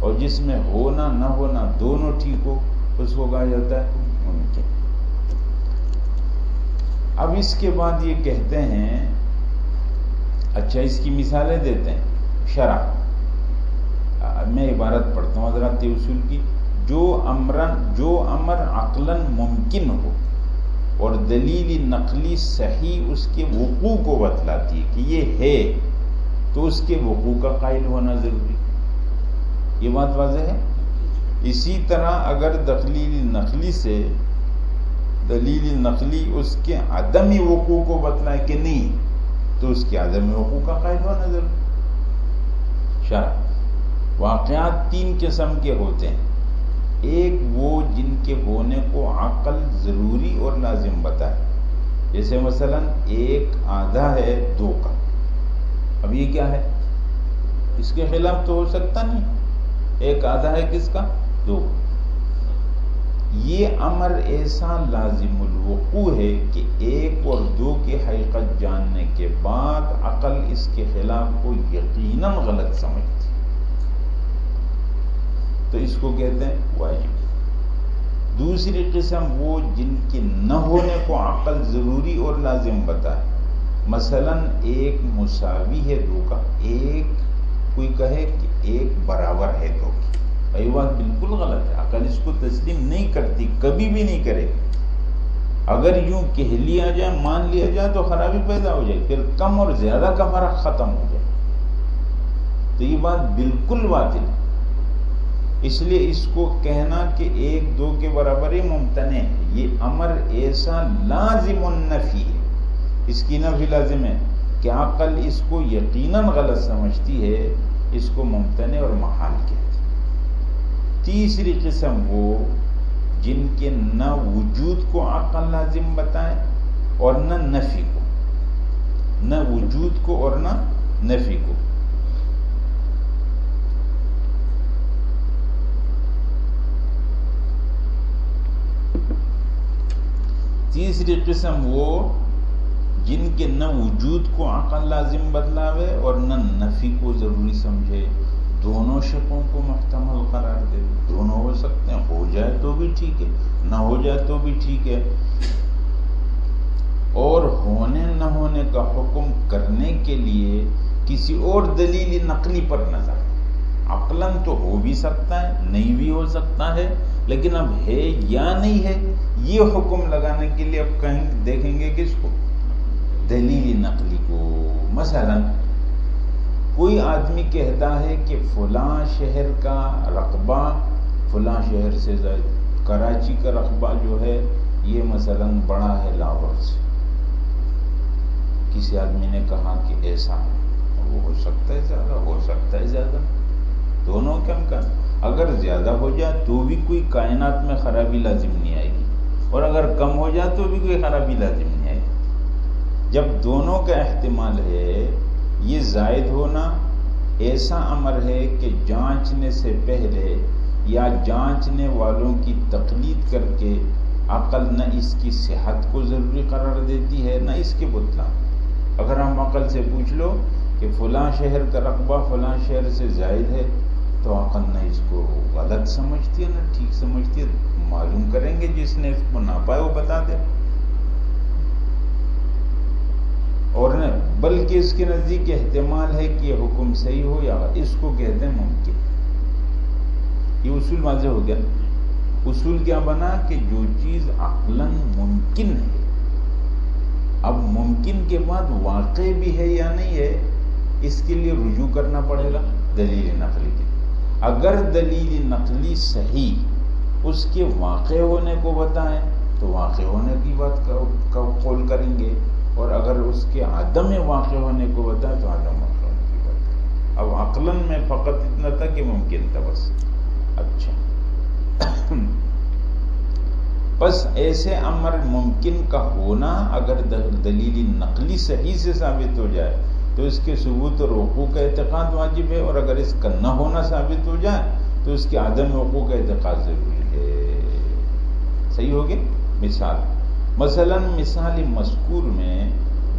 اور جس میں ہونا نہ ہونا دونوں ٹھیک ہو، اس کو کہا جاتا ہے ممکن۔ اب اس کے بعد یہ کہتے ہیں اچھا اس کی مثالیں دیتے ہیں شرح میں عبارت پڑھتا ہوں، حضرات اصول کی، جو امرن، جو امر عقلاً ممکن ہو اور دلیل نقلی صحیح اس کے وقوع کو بتلاتی ہے کہ یہ ہے، تو اس کے وقوع کا قائل ہونا ضروری یہ بات واضح ہے؟ اسی طرح اگر دلیل نقلی سے، دلیل نقلی اس کے عدم وقوع کو بتلائے کہ نہیں، تو اس کے عدم وقوع کا قائد ہونا ضرور شاہ واقعات تین قسم کے ہوتے ہیں۔ ایک وہ جن کے ہونے کو عقل ضروری اور لازم بتائے۔ جیسے مثلا ایک آدھا ہے، دو کا۔ اب یہ کیا ہے؟ اس کے خلاف تو ہو سکتا نہیں۔ ایک آدھا ہے کس کا؟ دو۔ یہ امر ایسا لازم الوقوع ہے کہ ایک اور دو کی حقیقت جاننے کے بعد عقل اس کے خلاف کو یقیناً غلط سمجھتی۔ تو اس کو کہتے ہیں واجب. دوسری قسم وہ جن کے نہ ہونے کو عقل ضروری اور لازم بتائے. مثلا ایک مساوی ہے دو کا ایک کوئی کہے کہ ایک برابر ہے دو کی یہ بات بالکل غلط ہے. عقل اس کو تسلیم نہیں کرتی، کبھی بھی نہیں کرے گی. اگر یوں کہہ لیا جائے، مان لیا جائے تو خرابی پیدا ہو جائے، پھر کم اور زیادہ کا فرق ختم ہو جائے. تو یہ بات بالکل باطل ہے. اس لیے اس کو کہنا کہ ایک دو کے برابر ہی ممتن ہے۔ یہ امر ایسا لازم النفی ہے۔ اس کی نفی لازم ہے کہ عقل اس کو یقیناً غلط سمجھتی ہے، اس کو ممتن اور محال کہتے تیسری قسم وہ جن کے نہ وجود کو عقل لازم بتائیں اور نہ نفی کو۔ نہ وجود کو اور نہ نفی کو۔ تیسری قسم وہ جن کے نہ وجود کو عقل لازم بدلاوے اور نہ نفی کو ضروری سمجھے، دونوں شکوں کو محتمل قرار دے۔ دونوں ہو سکتے ہیں، ہو جائے تو بھی ٹھیک ہے، نہ ہو جائے تو بھی ٹھیک ہے۔ اور ہونے نہ ہونے کا حکم کرنے کے لیے کسی اور دلیل نقلی پر نظر۔ عقلن تو ہو بھی سکتا ہے، نہیں بھی ہو سکتا ہے لیکن اب ہے یا نہیں ہے، یہ حکم لگانے کے لیے اب کہیں دیکھیں گے کس کو دلیل نقلی کو۔ مثلا، کوئی آدمی کہتا ہے کہ فلاں شہر کا رقبہ، فلاں شہر سے زائد کراچی کا رقبہ جو ہے، یہ مثلا بڑا ہے لاہور سے۔ کسی آدمی نے کہا کہ ایسا ہے وہ ہو سکتا ہے زیادہ، ہو سکتا ہے زیادہ۔ دونوں کم کا اگر زیادہ ہو جائے تو بھی کوئی کائنات میں خرابی لازم نہیں آئے گی۔ اور اگر کم ہو جائے تو بھی کوئی خرابی لازم نہیں آئے گی۔ جب دونوں کا احتمال ہے، یہ زائد ہونا ایسا امر ہے کہ جانچنے سے پہلے یا جانچنے والوں کی تقلید کر کے عقل نہ اس کی صحت کو ضروری قرار دیتی ہے، نہ اس کے بتلا اگر ہم عقل سے پوچھ لو کہ فلاں شہر کا رقبہ فلاں شہر سے زائد ہے تو عقل نہ اس کو غلط سمجھتی ہے نہ ٹھیک سمجھتی ہے، معلوم کریں گے جس نے اس کو نہ پائے وہ بتا دے۔ اور بلکہ اس کے نزدیک احتمال ہے کہ یہ حکم صحیح ہو یا اس کو کہتے ہیں ممکن۔ یہ اصول واضح ہو گیا۔ اصول کیا بنا؟ کہ جو چیز عقلاً ممکن ہے۔ اب ممکن کے بعد واقع بھی ہے یا نہیں ہے، اس کے لیے رجوع کرنا پڑے گا، دلیل نقلی کی۔ اگر دلیل نقلی صحیح اس کے واقع ہونے کو بتائیں، تو واقع ہونے کی بات کا قول کریں گے۔ اور اگر اس کے عدم واقع ہونے کو بتائیں، تو عدم واقع ہونے کی بات کریں اب عقلاً میں فقط اتنا تھا کہ ممکن تھا بس۔ اچھا۔ بس ایسے امر ممکن کا ہونا اگر دلیلی نقلی صحیح سے ثابت ہو جائے تو اس کے ثبوت اور حقوق کا اعتقاد واجب ہے اور اگر اس کا نہ ہونا ثابت ہو جائے تو اس کے عدم حقوق کا اعتقاد ضروری ہے۔ صحیح ہوگی مثال۔ مثلا مثال مذکور میں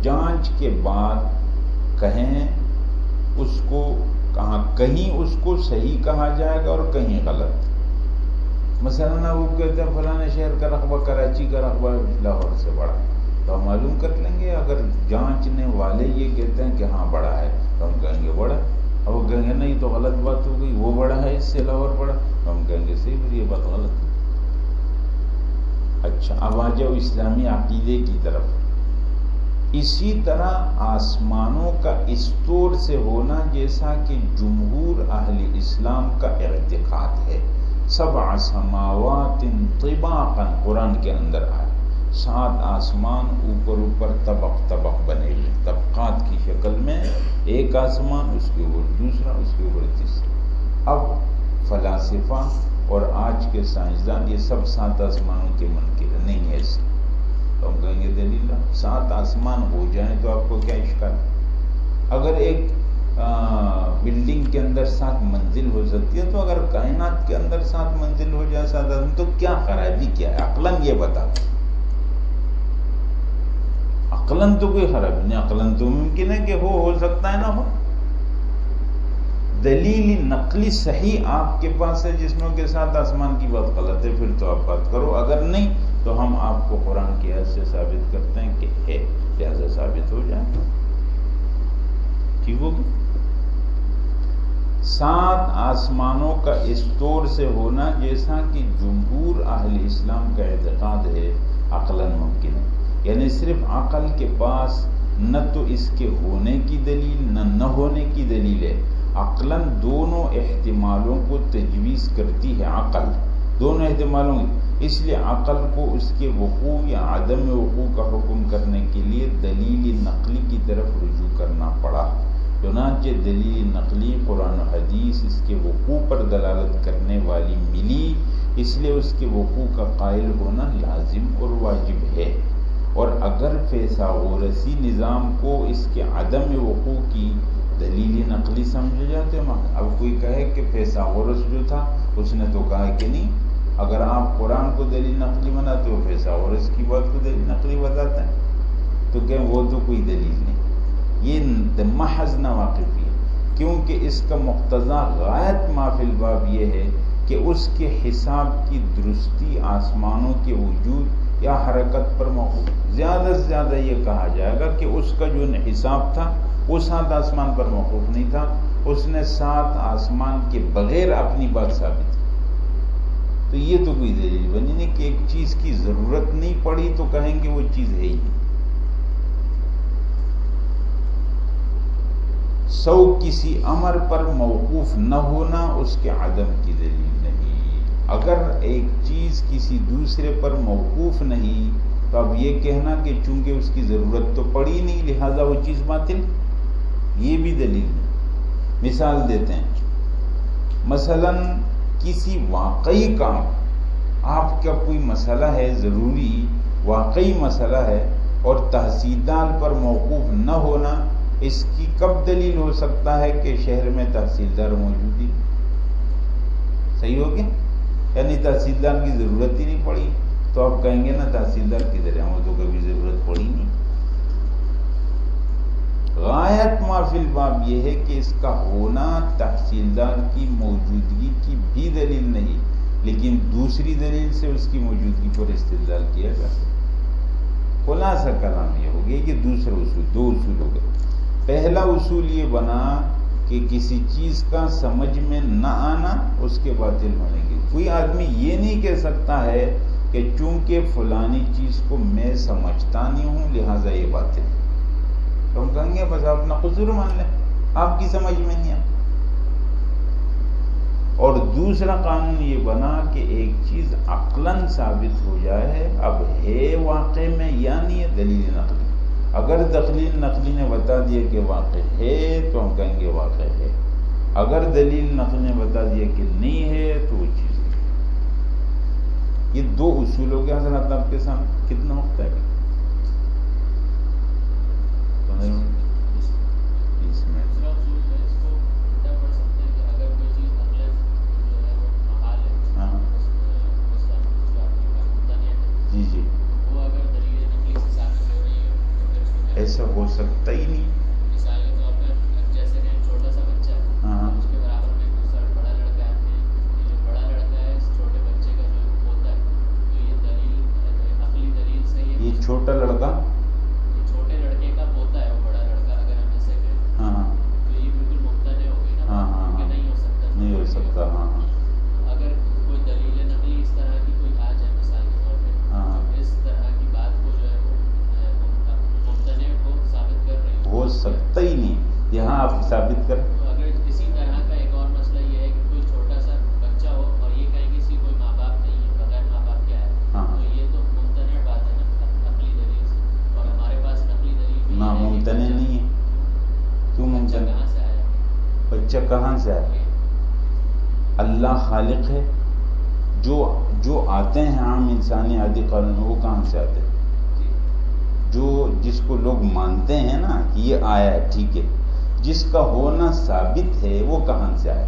جانچ کے بعد کہیں اس کو کہاں کہیں اس کو صحیح کہا جائے گا اور کہیں غلط۔ مثلا وہ کہتے ہیں فلاں شہر کا رقبہ کراچی کا رقبہ لاہور سے بڑا۔ تو ہم معلوم کر لیں گے، اگر جانچنے والے یہ کہتے ہیں کہ ہاں بڑا ہے، تو ہم کہیں گے بڑا۔ اب وہ کہیں گے نہیں تو غلط بات ہو گئی، وہ بڑا ہے، اس سے لاہور بڑا۔ تو ہم کہیں گے صحیح، پھر یہ بات غلط ہے۔ اچھا اب آ جاؤ اسلامی عقیدے کی طرف۔ اسی طرح آسمانوں کا استور سے ہونا جیسا کہ جمہور اہل اسلام کا اعتقاد ہے۔ سب آسماوات طباقا قرآن کے اندر آئے سات آسمان اوپر اوپر طبق طبق بنے ہوئے طبقات کی شکل میں ایک آسمان، اس کے اوپر دوسرا، اس کے اوپر تیسرا۔ اب فلاسفہ اور آج کے سائنسدان یہ سب سات آسمانوں کے من کے نہیں ہے ایسے تو ہم کہیں گے دلیل سات آسمان ہو جائیں تو آپ کو کیا اشکال؟ اگر ایک بلڈنگ کے اندر سات منزل ہو سکتی ہے، تو اگر کائنات کے اندر سات منزل ہو جائے سات آسمان، تو کیا خرابی، کیا ہے عقلن یہ بتا۔ عقلن تو کوئی خرابی نہیں عقلن تو ممکن ہے کہ ہو ہو سکتا ہے نہ ہو۔ دلیل نقلی صحیح آپ کے پاس ہے، جسموں کے ساتھ آسمان کی بات غلط ہے، پھر تو آپ بات کرو۔ اگر نہیں، تو ہم آپ کو قرآن کی حد سے ثابت کرتے ہیں کہ ہے، لہذا ثابت ہو جائے۔ ٹھیک ہوگی؟ سات آسمانوں کا استور سے ہونا جیسا کہ جمہور اہل اسلام کا اعتقاد ہے، عقلاً ممکن ہے۔ یعنی صرف عقل کے پاس نہ تو اس کے ہونے کی دلیل، نہ نہ ہونے کی دلیل ہے۔ عقلاً دونوں احتمالوں کو تجویز کرتی ہے عقل۔ دونوں احتمالوں اس لیے عقل کو اس کے وقوع یا عدم وقوع کا حکم کرنے کے لیے دلیل نقلی کی طرف رجوع کرنا پڑا۔ چنانچہ دلیل نقلی قرآن حدیث اس کے وقوع پر دلالت کرنے والی ملی۔ اس لیے اس کے وقوع کا قائل ہونا لازم اور واجب ہے۔ اور اگر پیسہ نظام کو اس کے عدم وقوع کی دلیلی نقلی سمجھے جاتے ہیں اب کوئی کہے کہ پیسہ جو تھا، اس نے تو کہا کہ نہیں، اگر آپ قرآن کو دلیل نقلی بناتے ہو پیسہ کی بات کو دلیل نقلی بتاتے ہیں تو کہ وہ تو کوئی دلیل نہیں؟ یہ محض نہ واقفی ہے، کیونکہ اس کا مقتضا غائط مافل باب یہ ہے کہ اس کے حساب کی درستی آسمانوں کے وجود یا حرکت پر موقف زیادہ سے زیادہ یہ کہا جائے گا کہ اس کا جو حساب تھا، وہ سات آسمان پر موقف نہیں تھا۔ اس نے سات آسمان کے بغیر اپنی بات ثابت کی۔ تو یہ تو کوئی دلیل بنی نہیں کہ ایک چیز کی ضرورت نہیں پڑی تو کہیں گے وہ چیز ہے ہی نہیں۔ سو کسی امر پر موقوف نہ ہونا اس کے عدم کی دلیل اگر ایک چیز کسی دوسرے پر موقوف نہیں، تو اب یہ کہنا کہ چونکہ اس کی ضرورت تو پڑی نہیں، لہذا وہ چیز باطل؟ یہ بھی دلیل ہے۔ مثال دیتے ہیں۔ مثلا کسی واقعی کام، آپ کا کوئی مسئلہ ہے ضروری، واقعی مسئلہ ہے اور تحصیلدار پر موقوف نہ ہونا، اس کی کب دلیل ہو سکتا ہے کہ شہر میں تحصیلدار موجود صحیح ہو گیا؟ یعنی تحصیلدار کی ضرورت ہی نہیں پڑی۔ تو آپ کہیں گے نا تحصیلدار کدھر ہے وہ تو کبھی ضرورت پڑی نہیں۔ غایت محفل باب یہ ہے کہ اس کا ہونا تحصیلدار کی موجودگی کی بھی دلیل نہیں، لیکن دوسری دلیل سے اس کی موجودگی پر استدلال کیا جا سکتا خلاصہ کلام یہ ہو گیا کہ دوسرا اصول، دو اصول ہو گئے۔ پہلا اصول یہ بنا کہ کسی چیز کا سمجھ میں نہ آنا، اس کے باطل ہونے کوئی آدمی یہ نہیں کہہ سکتا ہے کہ چونکہ فلانی چیز کو میں سمجھتا نہیں ہوں، لہٰذا یہ بات ہے تو ہم کہیں گے، بس آپ اپنا قصور مان لیں۔ آپ کی سمجھ میں نہیں آ اور دوسرا قانون یہ بنا کہ ایک چیز عقلاً ثابت ہو جائے، اب ہے واقع میں یا نہیں ہے، دلیل نقلی۔ اگر دلیل نقلی نے بتا دیا کہ واقع ہے، تو ہم کہیں گے واقع ہے۔ اگر دلیل نقلی نے بتا دیا کہ نہیں ہے، تو وہ چیز یہ دو اصولوں کے حضرات آپ کے سامنے۔ کتنا وقت ہے؟ پندرہ منٹ۔ ایسا ہو سکتا ہی نہیں مثال کے طور پر جیسے کہ چھوٹا سا بچہ ہے ہاں اس کے برابر میں دوسرا بڑا لڑکا ہے یہ جو بڑا لڑکا ہے اس چھوٹے بچے کا جو ہوتا ہے تو یہ دلیل عقلی دلیل سے یہ چھوٹا لڑکا چھوٹے لڑکے کا ہوتا ہے وہ بڑا لڑکا اگر ہم ایسے ہاں ہاں۔ تو یہ بالکل ہو گئی نا ہاں، ہاں، ہاں۔ نہیں ہو سکتا۔ نہیں ہو سکتا ہاں ہاں اگر کوئی دلیل نقلی اس طرح کی کوئی آ جائے مثال کے طور پہ ہاں۔ جو اس طرح کی بات کو جو ہے وہ اہ، ممتنع کو ثابت کر رہی ہو سکتا ہی نہیں یہاں آپ ثابت کر تو اگر اسی طرح کا ایک اور مسئلہ یہ ہے کہ کوئی چھوٹا سا بچہ ہو اور یہ کہیں کہ اسی کوئی ماں باپ نہیں ہے بغیر ماں باپ کیا ہے ہاں۔ تو یہ تو ممتنع بات ہے نا نقلی دلیل سے اور ہمارے پاس نقلی دلیل بھی نہ ہے کہ ممتنع بچہ- نہیں ہے کیوں بچہ ممتنع کہاں سے آیا بچہ کہاں سے آئے یہ اللہ خالق ہے جو جو آتے ہیں عام انسانی عادی قانون وہ کہاں سے آتے ہیں؟ جو جس کو لوگ مانتے ہیں نا کہ یہ آیا ہے ٹھیک ہے جس کا ہونا ثابت ہے وہ کہاں سے آیا؟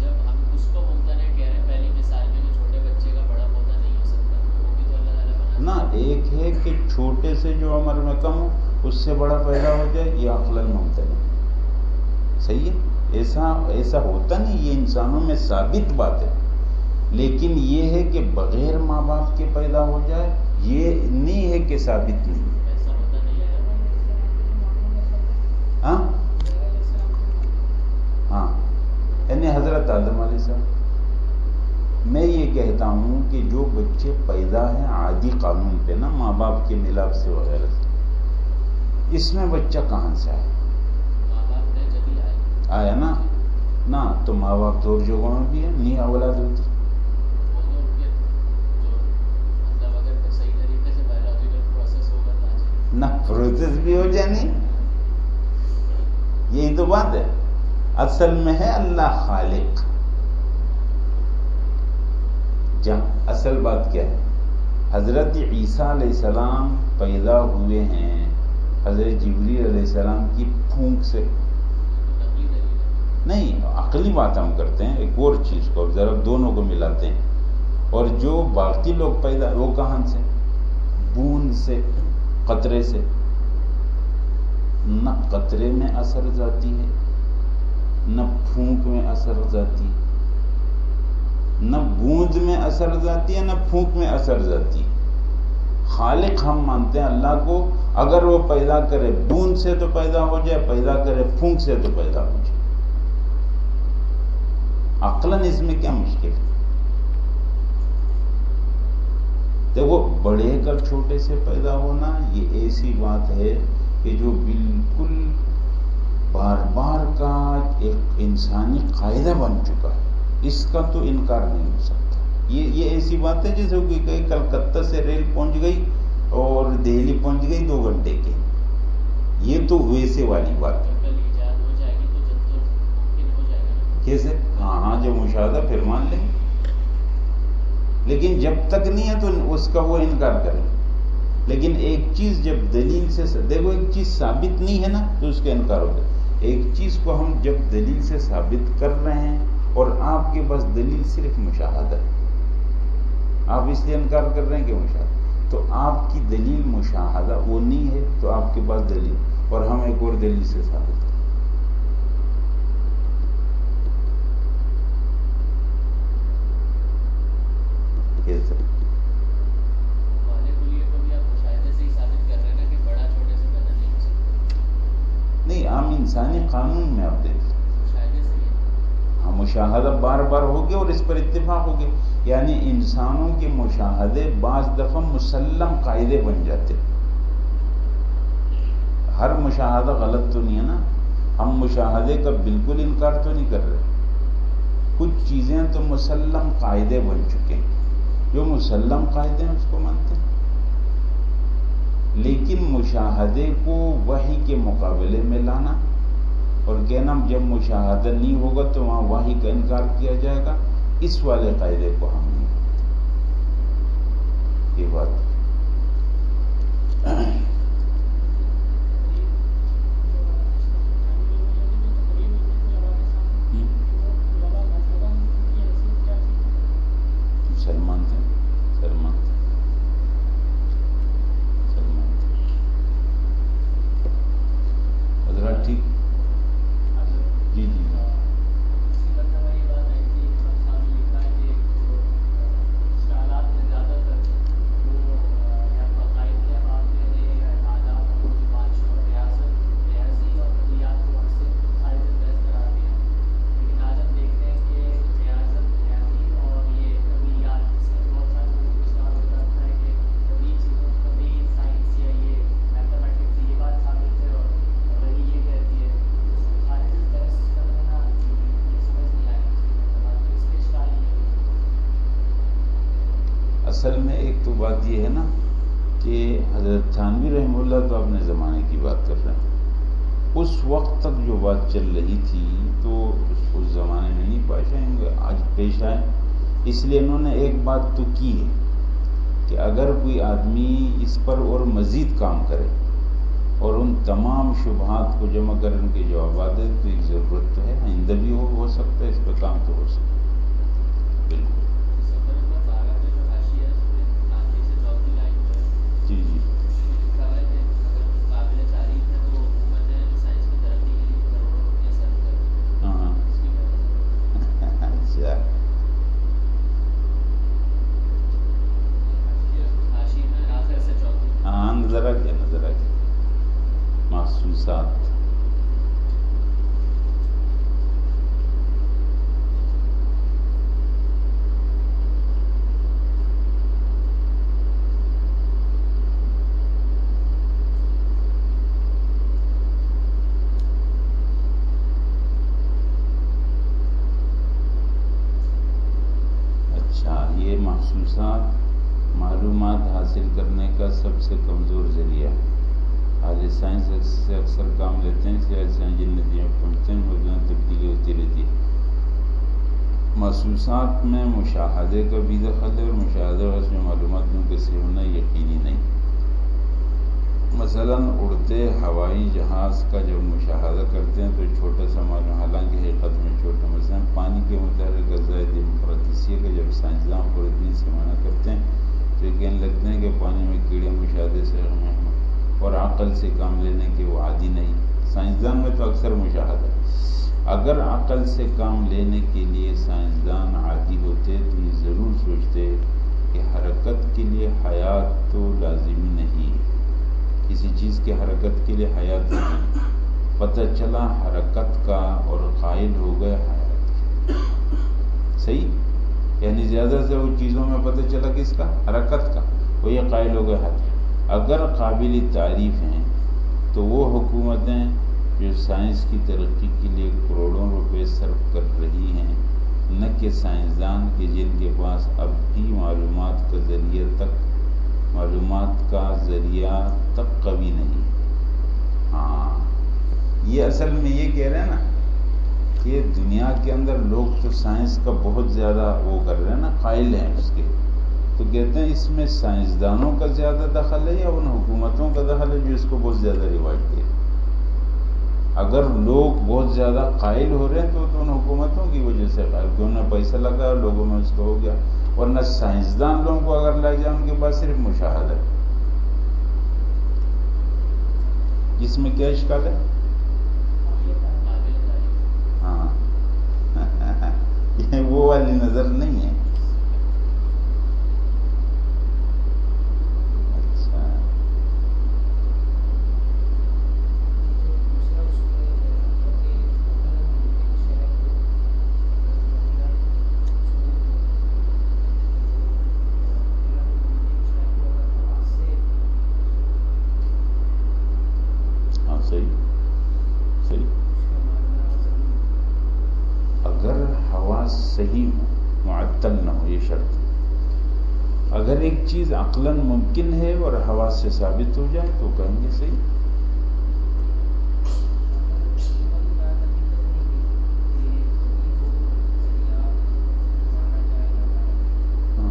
جب ہم اس کو ممتنع کہہ رہے ہیں پہلی مثال میں کہ چھوٹے بچے کا بڑا پودا نہیں ہو سکتا وہ بھی تو اللہ تعالیٰ بنا نہ ایک ہے کہ چھوٹے سے جو عمر میں کم ہو اس سے بڑا پیدا ہو جائے یہ عقلاً ممتن ہے۔ صحیح ہے؟ ایسا ایسا ہوتا نہیں یہ انسانوں میں ثابت بات ہے۔ لیکن یہ ہے کہ بغیر ماں باپ کے پیدا ہو جائے یہ نہیں ہے کہ ثابت نہیں۔ ہاں؟ ہاں۔ یعنی حضرت آدم علیہ السلام۔ میں یہ کہتا ہوں کہ جو بچے پیدا ہیں عادی قانون پہ نا ماں باپ کے ملاپ سے وغیرہ سے۔ اس میں بچہ کہاں سے آیا ماں باپ نے جبھی آئے آیا نا؟ نہ تو ماں باپ تو جگہوں میں بھی ہے نہیں اولاد ہوتی۔ نہ پروسیس بھی ہو جانی یہی تو بات ہے۔ اصل میں ہے اللہ خالق۔ جہاں اصل بات کیا ہے؟ حضرت عیسیٰ علیہ السلام پیدا ہوئے ہیں۔ حضرت جبری علیہ السلام کی پھونک سے تو نقلی دلیل ہے نہیں، عقلی بات ہم کرتے ہیں، ایک اور چیز کو ذرا دونوں کو ملاتے ہیں۔ اور جو باقی لوگ پیدا، وہ کہاں سے؟ بوند سے، قطرے سے۔ نہ قطرے میں اثر جاتی ہے، نہ پھونک میں اثر جاتی ہے۔ نہ بوند میں اثر جاتی ہے، نہ پھونک میں اثر جاتی ہے۔ خالق ہم مانتے ہیں اللہ کو، اگر وہ پیدا کرے بوند سے تو پیدا ہو جائے، پیدا کرے پھونک سے تو پیدا ہو جائے۔ عقلاً اس میں کیا مشکل ہے؟ دیکھو بڑے کر چھوٹے سے پیدا ہونا یہ ایسی بات ہے کہ جو بالکل بار بار کا ایک انسانی قاعدہ بن چکا ہے۔ اس کا تو انکار نہیں ہو سکتا۔ یہ یہ ایسی بات ہے جیسے کوئی کہیں کلکتہ سے ریل پہنچ گئی اور دہلی پہنچ گئی دو گھنٹے کے۔ یہ تو ویسے والی بات ہے اگر کل ایجاد ہو جائے گی تو جب تو ممکن ہو جائے گا نا کیسے ہاں ہاں جو مشاہدہ پھر مان لیں۔ لیکن جب تک نہیں ہے تو اس کا وہ انکار کریں۔ لیکن ایک چیز جب دلیل سے دیکھو، ایک چیز ثابت نہیں ہے نا تو اس کا انکار ہوگا ایک چیز کو ہم جب دلیل سے ثابت کر رہے ہیں اور آپ کے پاس دلیل صرف مشاہدہ ہے۔ آپ اس لیے انکار کر رہے ہیں کہ مشاہدہ۔ تو آپ کی دلیل مشاہدہ وہ نہیں ہے تو آپ کے پاس دلیل۔ اور ہم ایک اور دلیل سے ثابت کریں کیسے معنی کلیے کو بھی آپ مشاہدے سے ہی ثابت کر رہے ہیں نا کہ بڑا چھوٹے سے نہیں، عام انسانی قانون میں آپ دیکھیں۔ مشاہدے ہاں مشاہدہ بار بار ہو گیا اور اس پر اتفاق ہو گیا یعنی انسانوں کے مشاہدے بعض دفعہ مسلم قاعدے بن جاتے۔ ہر مشاہدہ غلط تو نہیں ہے نا۔ ہم مشاہدے کا بالکل انکار تو نہیں کر رہے۔ کچھ چیزیں تو مسلم قاعدے بن چکے ہیں۔ جو مسلم قاعدے ہیں اس کو مانتے ہیں۔ لیکن مشاہدے کو وہی کے مقابلے میں لانا اور کہنا جب مشاہدہ نہیں ہوگا تو وہاں وہی کا انکار کیا جائے گا، اس والے قاعدے کو ہم نہیں۔ یہ بات سلمان تھے سلمان سلمان حضرات ٹھیک جی جی اصل میں ایک تو بات یہ ہے نا کہ حضرت تھانوی رحمہ اللہ تو اپنے زمانے کی بات کر رہے ہیں اس وقت تک جو بات چل رہی تھی تو اس زمانے میں نہیں پیش آئیں گے، آج پیش آئے اس لیے انہوں نے ایک بات تو کی ہے کہ اگر کوئی آدمی اس پر اور مزید کام کرے اور ان تمام شبہات کو جمع کر ان کے جوابات دے تو ایک ضرورت تو ہے، آئندہ بھی ہو ہو سکتا ہے، اس پہ کام تو ہو سکتا ہے۔ بالکل جی جی ہاں ہاں اچھا ہاں نظر آ گیا نظر آ گیا محسوسات اچھا یہ محسوسات معلومات حاصل کرنے کا سب سے کمزور ذریعہ اہل سائنس سے اکثر کام لیتے ہیں اس لیے جن ندیوں پہنچتے ہیں وہ تبدیلی ہوتی رہتی ہے محسوسات میں مشاہدے کا بھی دخل ہے اور مشاہدے اور اس میں معلومات میں کسی ہونا یقینی نہیں۔ مثلا اڑتے ہوائی جہاز کا جب مشاہدہ کرتے ہیں تو چھوٹا سا معلوم حالانکہ حقیقت میں چھوٹا، مثلا پانی کے متحرک غذائے مقدسیہ کا جب سائنسداں قردین سے منع کرتے ہیں تو یہ کہنے لگتے ہیں کہ پانی میں کیڑے مشاہدے سے اور عقل سے کام لینے کے وہ عادی نہیں سائنسدان میں تو اکثر مشاہدہ۔ اگر عقل سے کام لینے کے لیے سائنسدان عادی ہوتے تو یہ ضرور سوچتے کہ حرکت کے لیے حیات تو لازمی نہیں کسی چیز کی حرکت کے لیے حیات نہیں پتہ چلا حرکت کا اور قائل ہو گئے حیات۔ کی صحیح؟ یعنی زیادہ سے وہ چیزوں میں پتہ چلا کس کا؟ حرکت کا۔ وہ یہ قائل ہو گئے حیات۔ اگر قابل تعریف ہیں تو وہ حکومتیں جو سائنس کی ترقی کے لیے کروڑوں روپے صرف کر رہی ہیں، نہ کہ سائنسدان کے جن کے پاس اب بھی معلومات کا ذریعہ تک، معلومات کا ذریعہ تک کبھی نہیں۔ ہاں یہ اصل میں یہ کہہ رہے ہیں نا کہ دنیا کے اندر لوگ تو سائنس کا بہت زیادہ وہ کر رہے ہیں نا، قائل ہیں اس کے۔ تو کہتے ہیں اس میں سائنسدانوں کا زیادہ دخل ہے یا ان حکومتوں کا دخل ہے جو اس کو بہت زیادہ رواج دے اگر لوگ بہت زیادہ قائل ہو رہے ہیں تو تو ان حکومتوں کی وجہ سے قائل کہ انہوں نے پیسہ لگا لوگوں میں اس کو ہو گیا۔ ورنہ سائنسدان لوگوں کو اگر لے جائے، ان کے پاس صرف مشاہدہ ہے۔ جس میں کیا اشکال ہے؟ ہاں۔ یہ وہ والی نظر نہیں ہے اچھا معطل نہ ہو یہ شرط اگر ایک چیز عقلاً ممکن ہے اور ہوا سے ثابت ہو جائے تو کہیں گے صحیح ہاں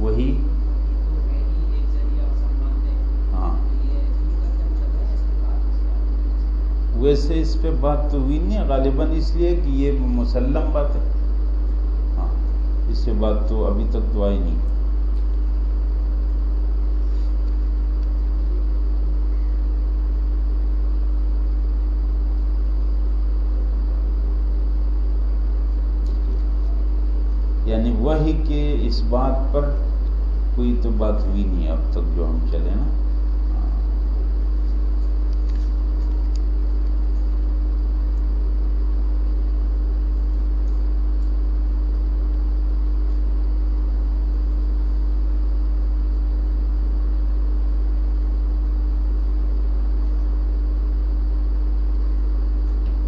وہی ہاں ویسے اس پہ بات تو ہوئی نہیں، غالباً اس لیے کہ یہ مسلم بات ہے۔ ہاں اس سے بات تو ابھی تک تو آئی نہیں۔ یعنی وہی کہ اس بات پر کوئی تو بات ہوئی نہیں، اب تک جو ہم چلے نا ہاں۔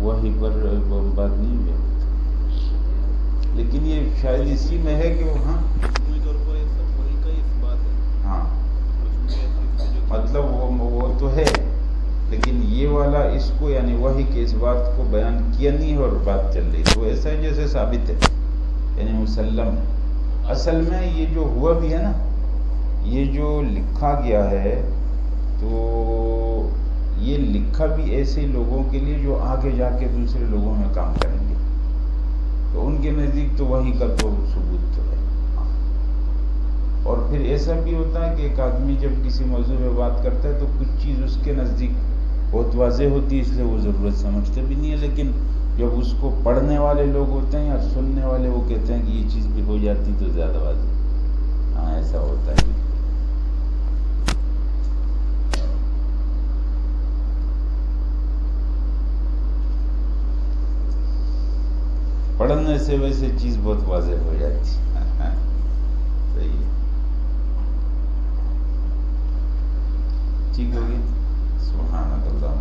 وہی پر بات نہیں ہوئی لیکن یہ شاید اسی میں ہے کہ وہ ہاں۔ مطلب وہ وہ تو ہے لیکن یہ والا اس کو یعنی وہی کہ اس بات کو بیان کیا نہیں ہے اور بات چل رہی۔ تو ایسا ہے جیسے ثابت ہے۔ یعنی مسلم۔ ہے اصل میں یہ جو ہوا بھی ہے نا یہ جو لکھا گیا ہے تو یہ لکھا بھی ایسے لوگوں کے لیے جو آگے جا کے دوسرے لوگوں میں کام کریں گے۔ تو ان کے نزدیک تو وہی کا تو ثبوت تو ہے۔ ہاں۔ اور پھر ایسا بھی ہوتا ہے کہ ایک آدمی جب کسی موضوع میں بات کرتا ہے تو کچھ چیز اس کے نزدیک بہت واضح ہوتی ہے، اس لیے وہ ضرورت سمجھتے بھی نہیں ہے۔ لیکن جب اس کو پڑھنے والے لوگ ہوتے ہیں یا سننے والے وہ کہتے ہیں کہ یہ چیز بھی ہو جاتی تو زیادہ واضح۔ ہاں ایسا ہوتا ہے۔ پڑھنے سے ویسے چیز بہت واضح ہو جاتی صحیح ہے۔ ٹھیک ہوگی؟ سبحان اللہ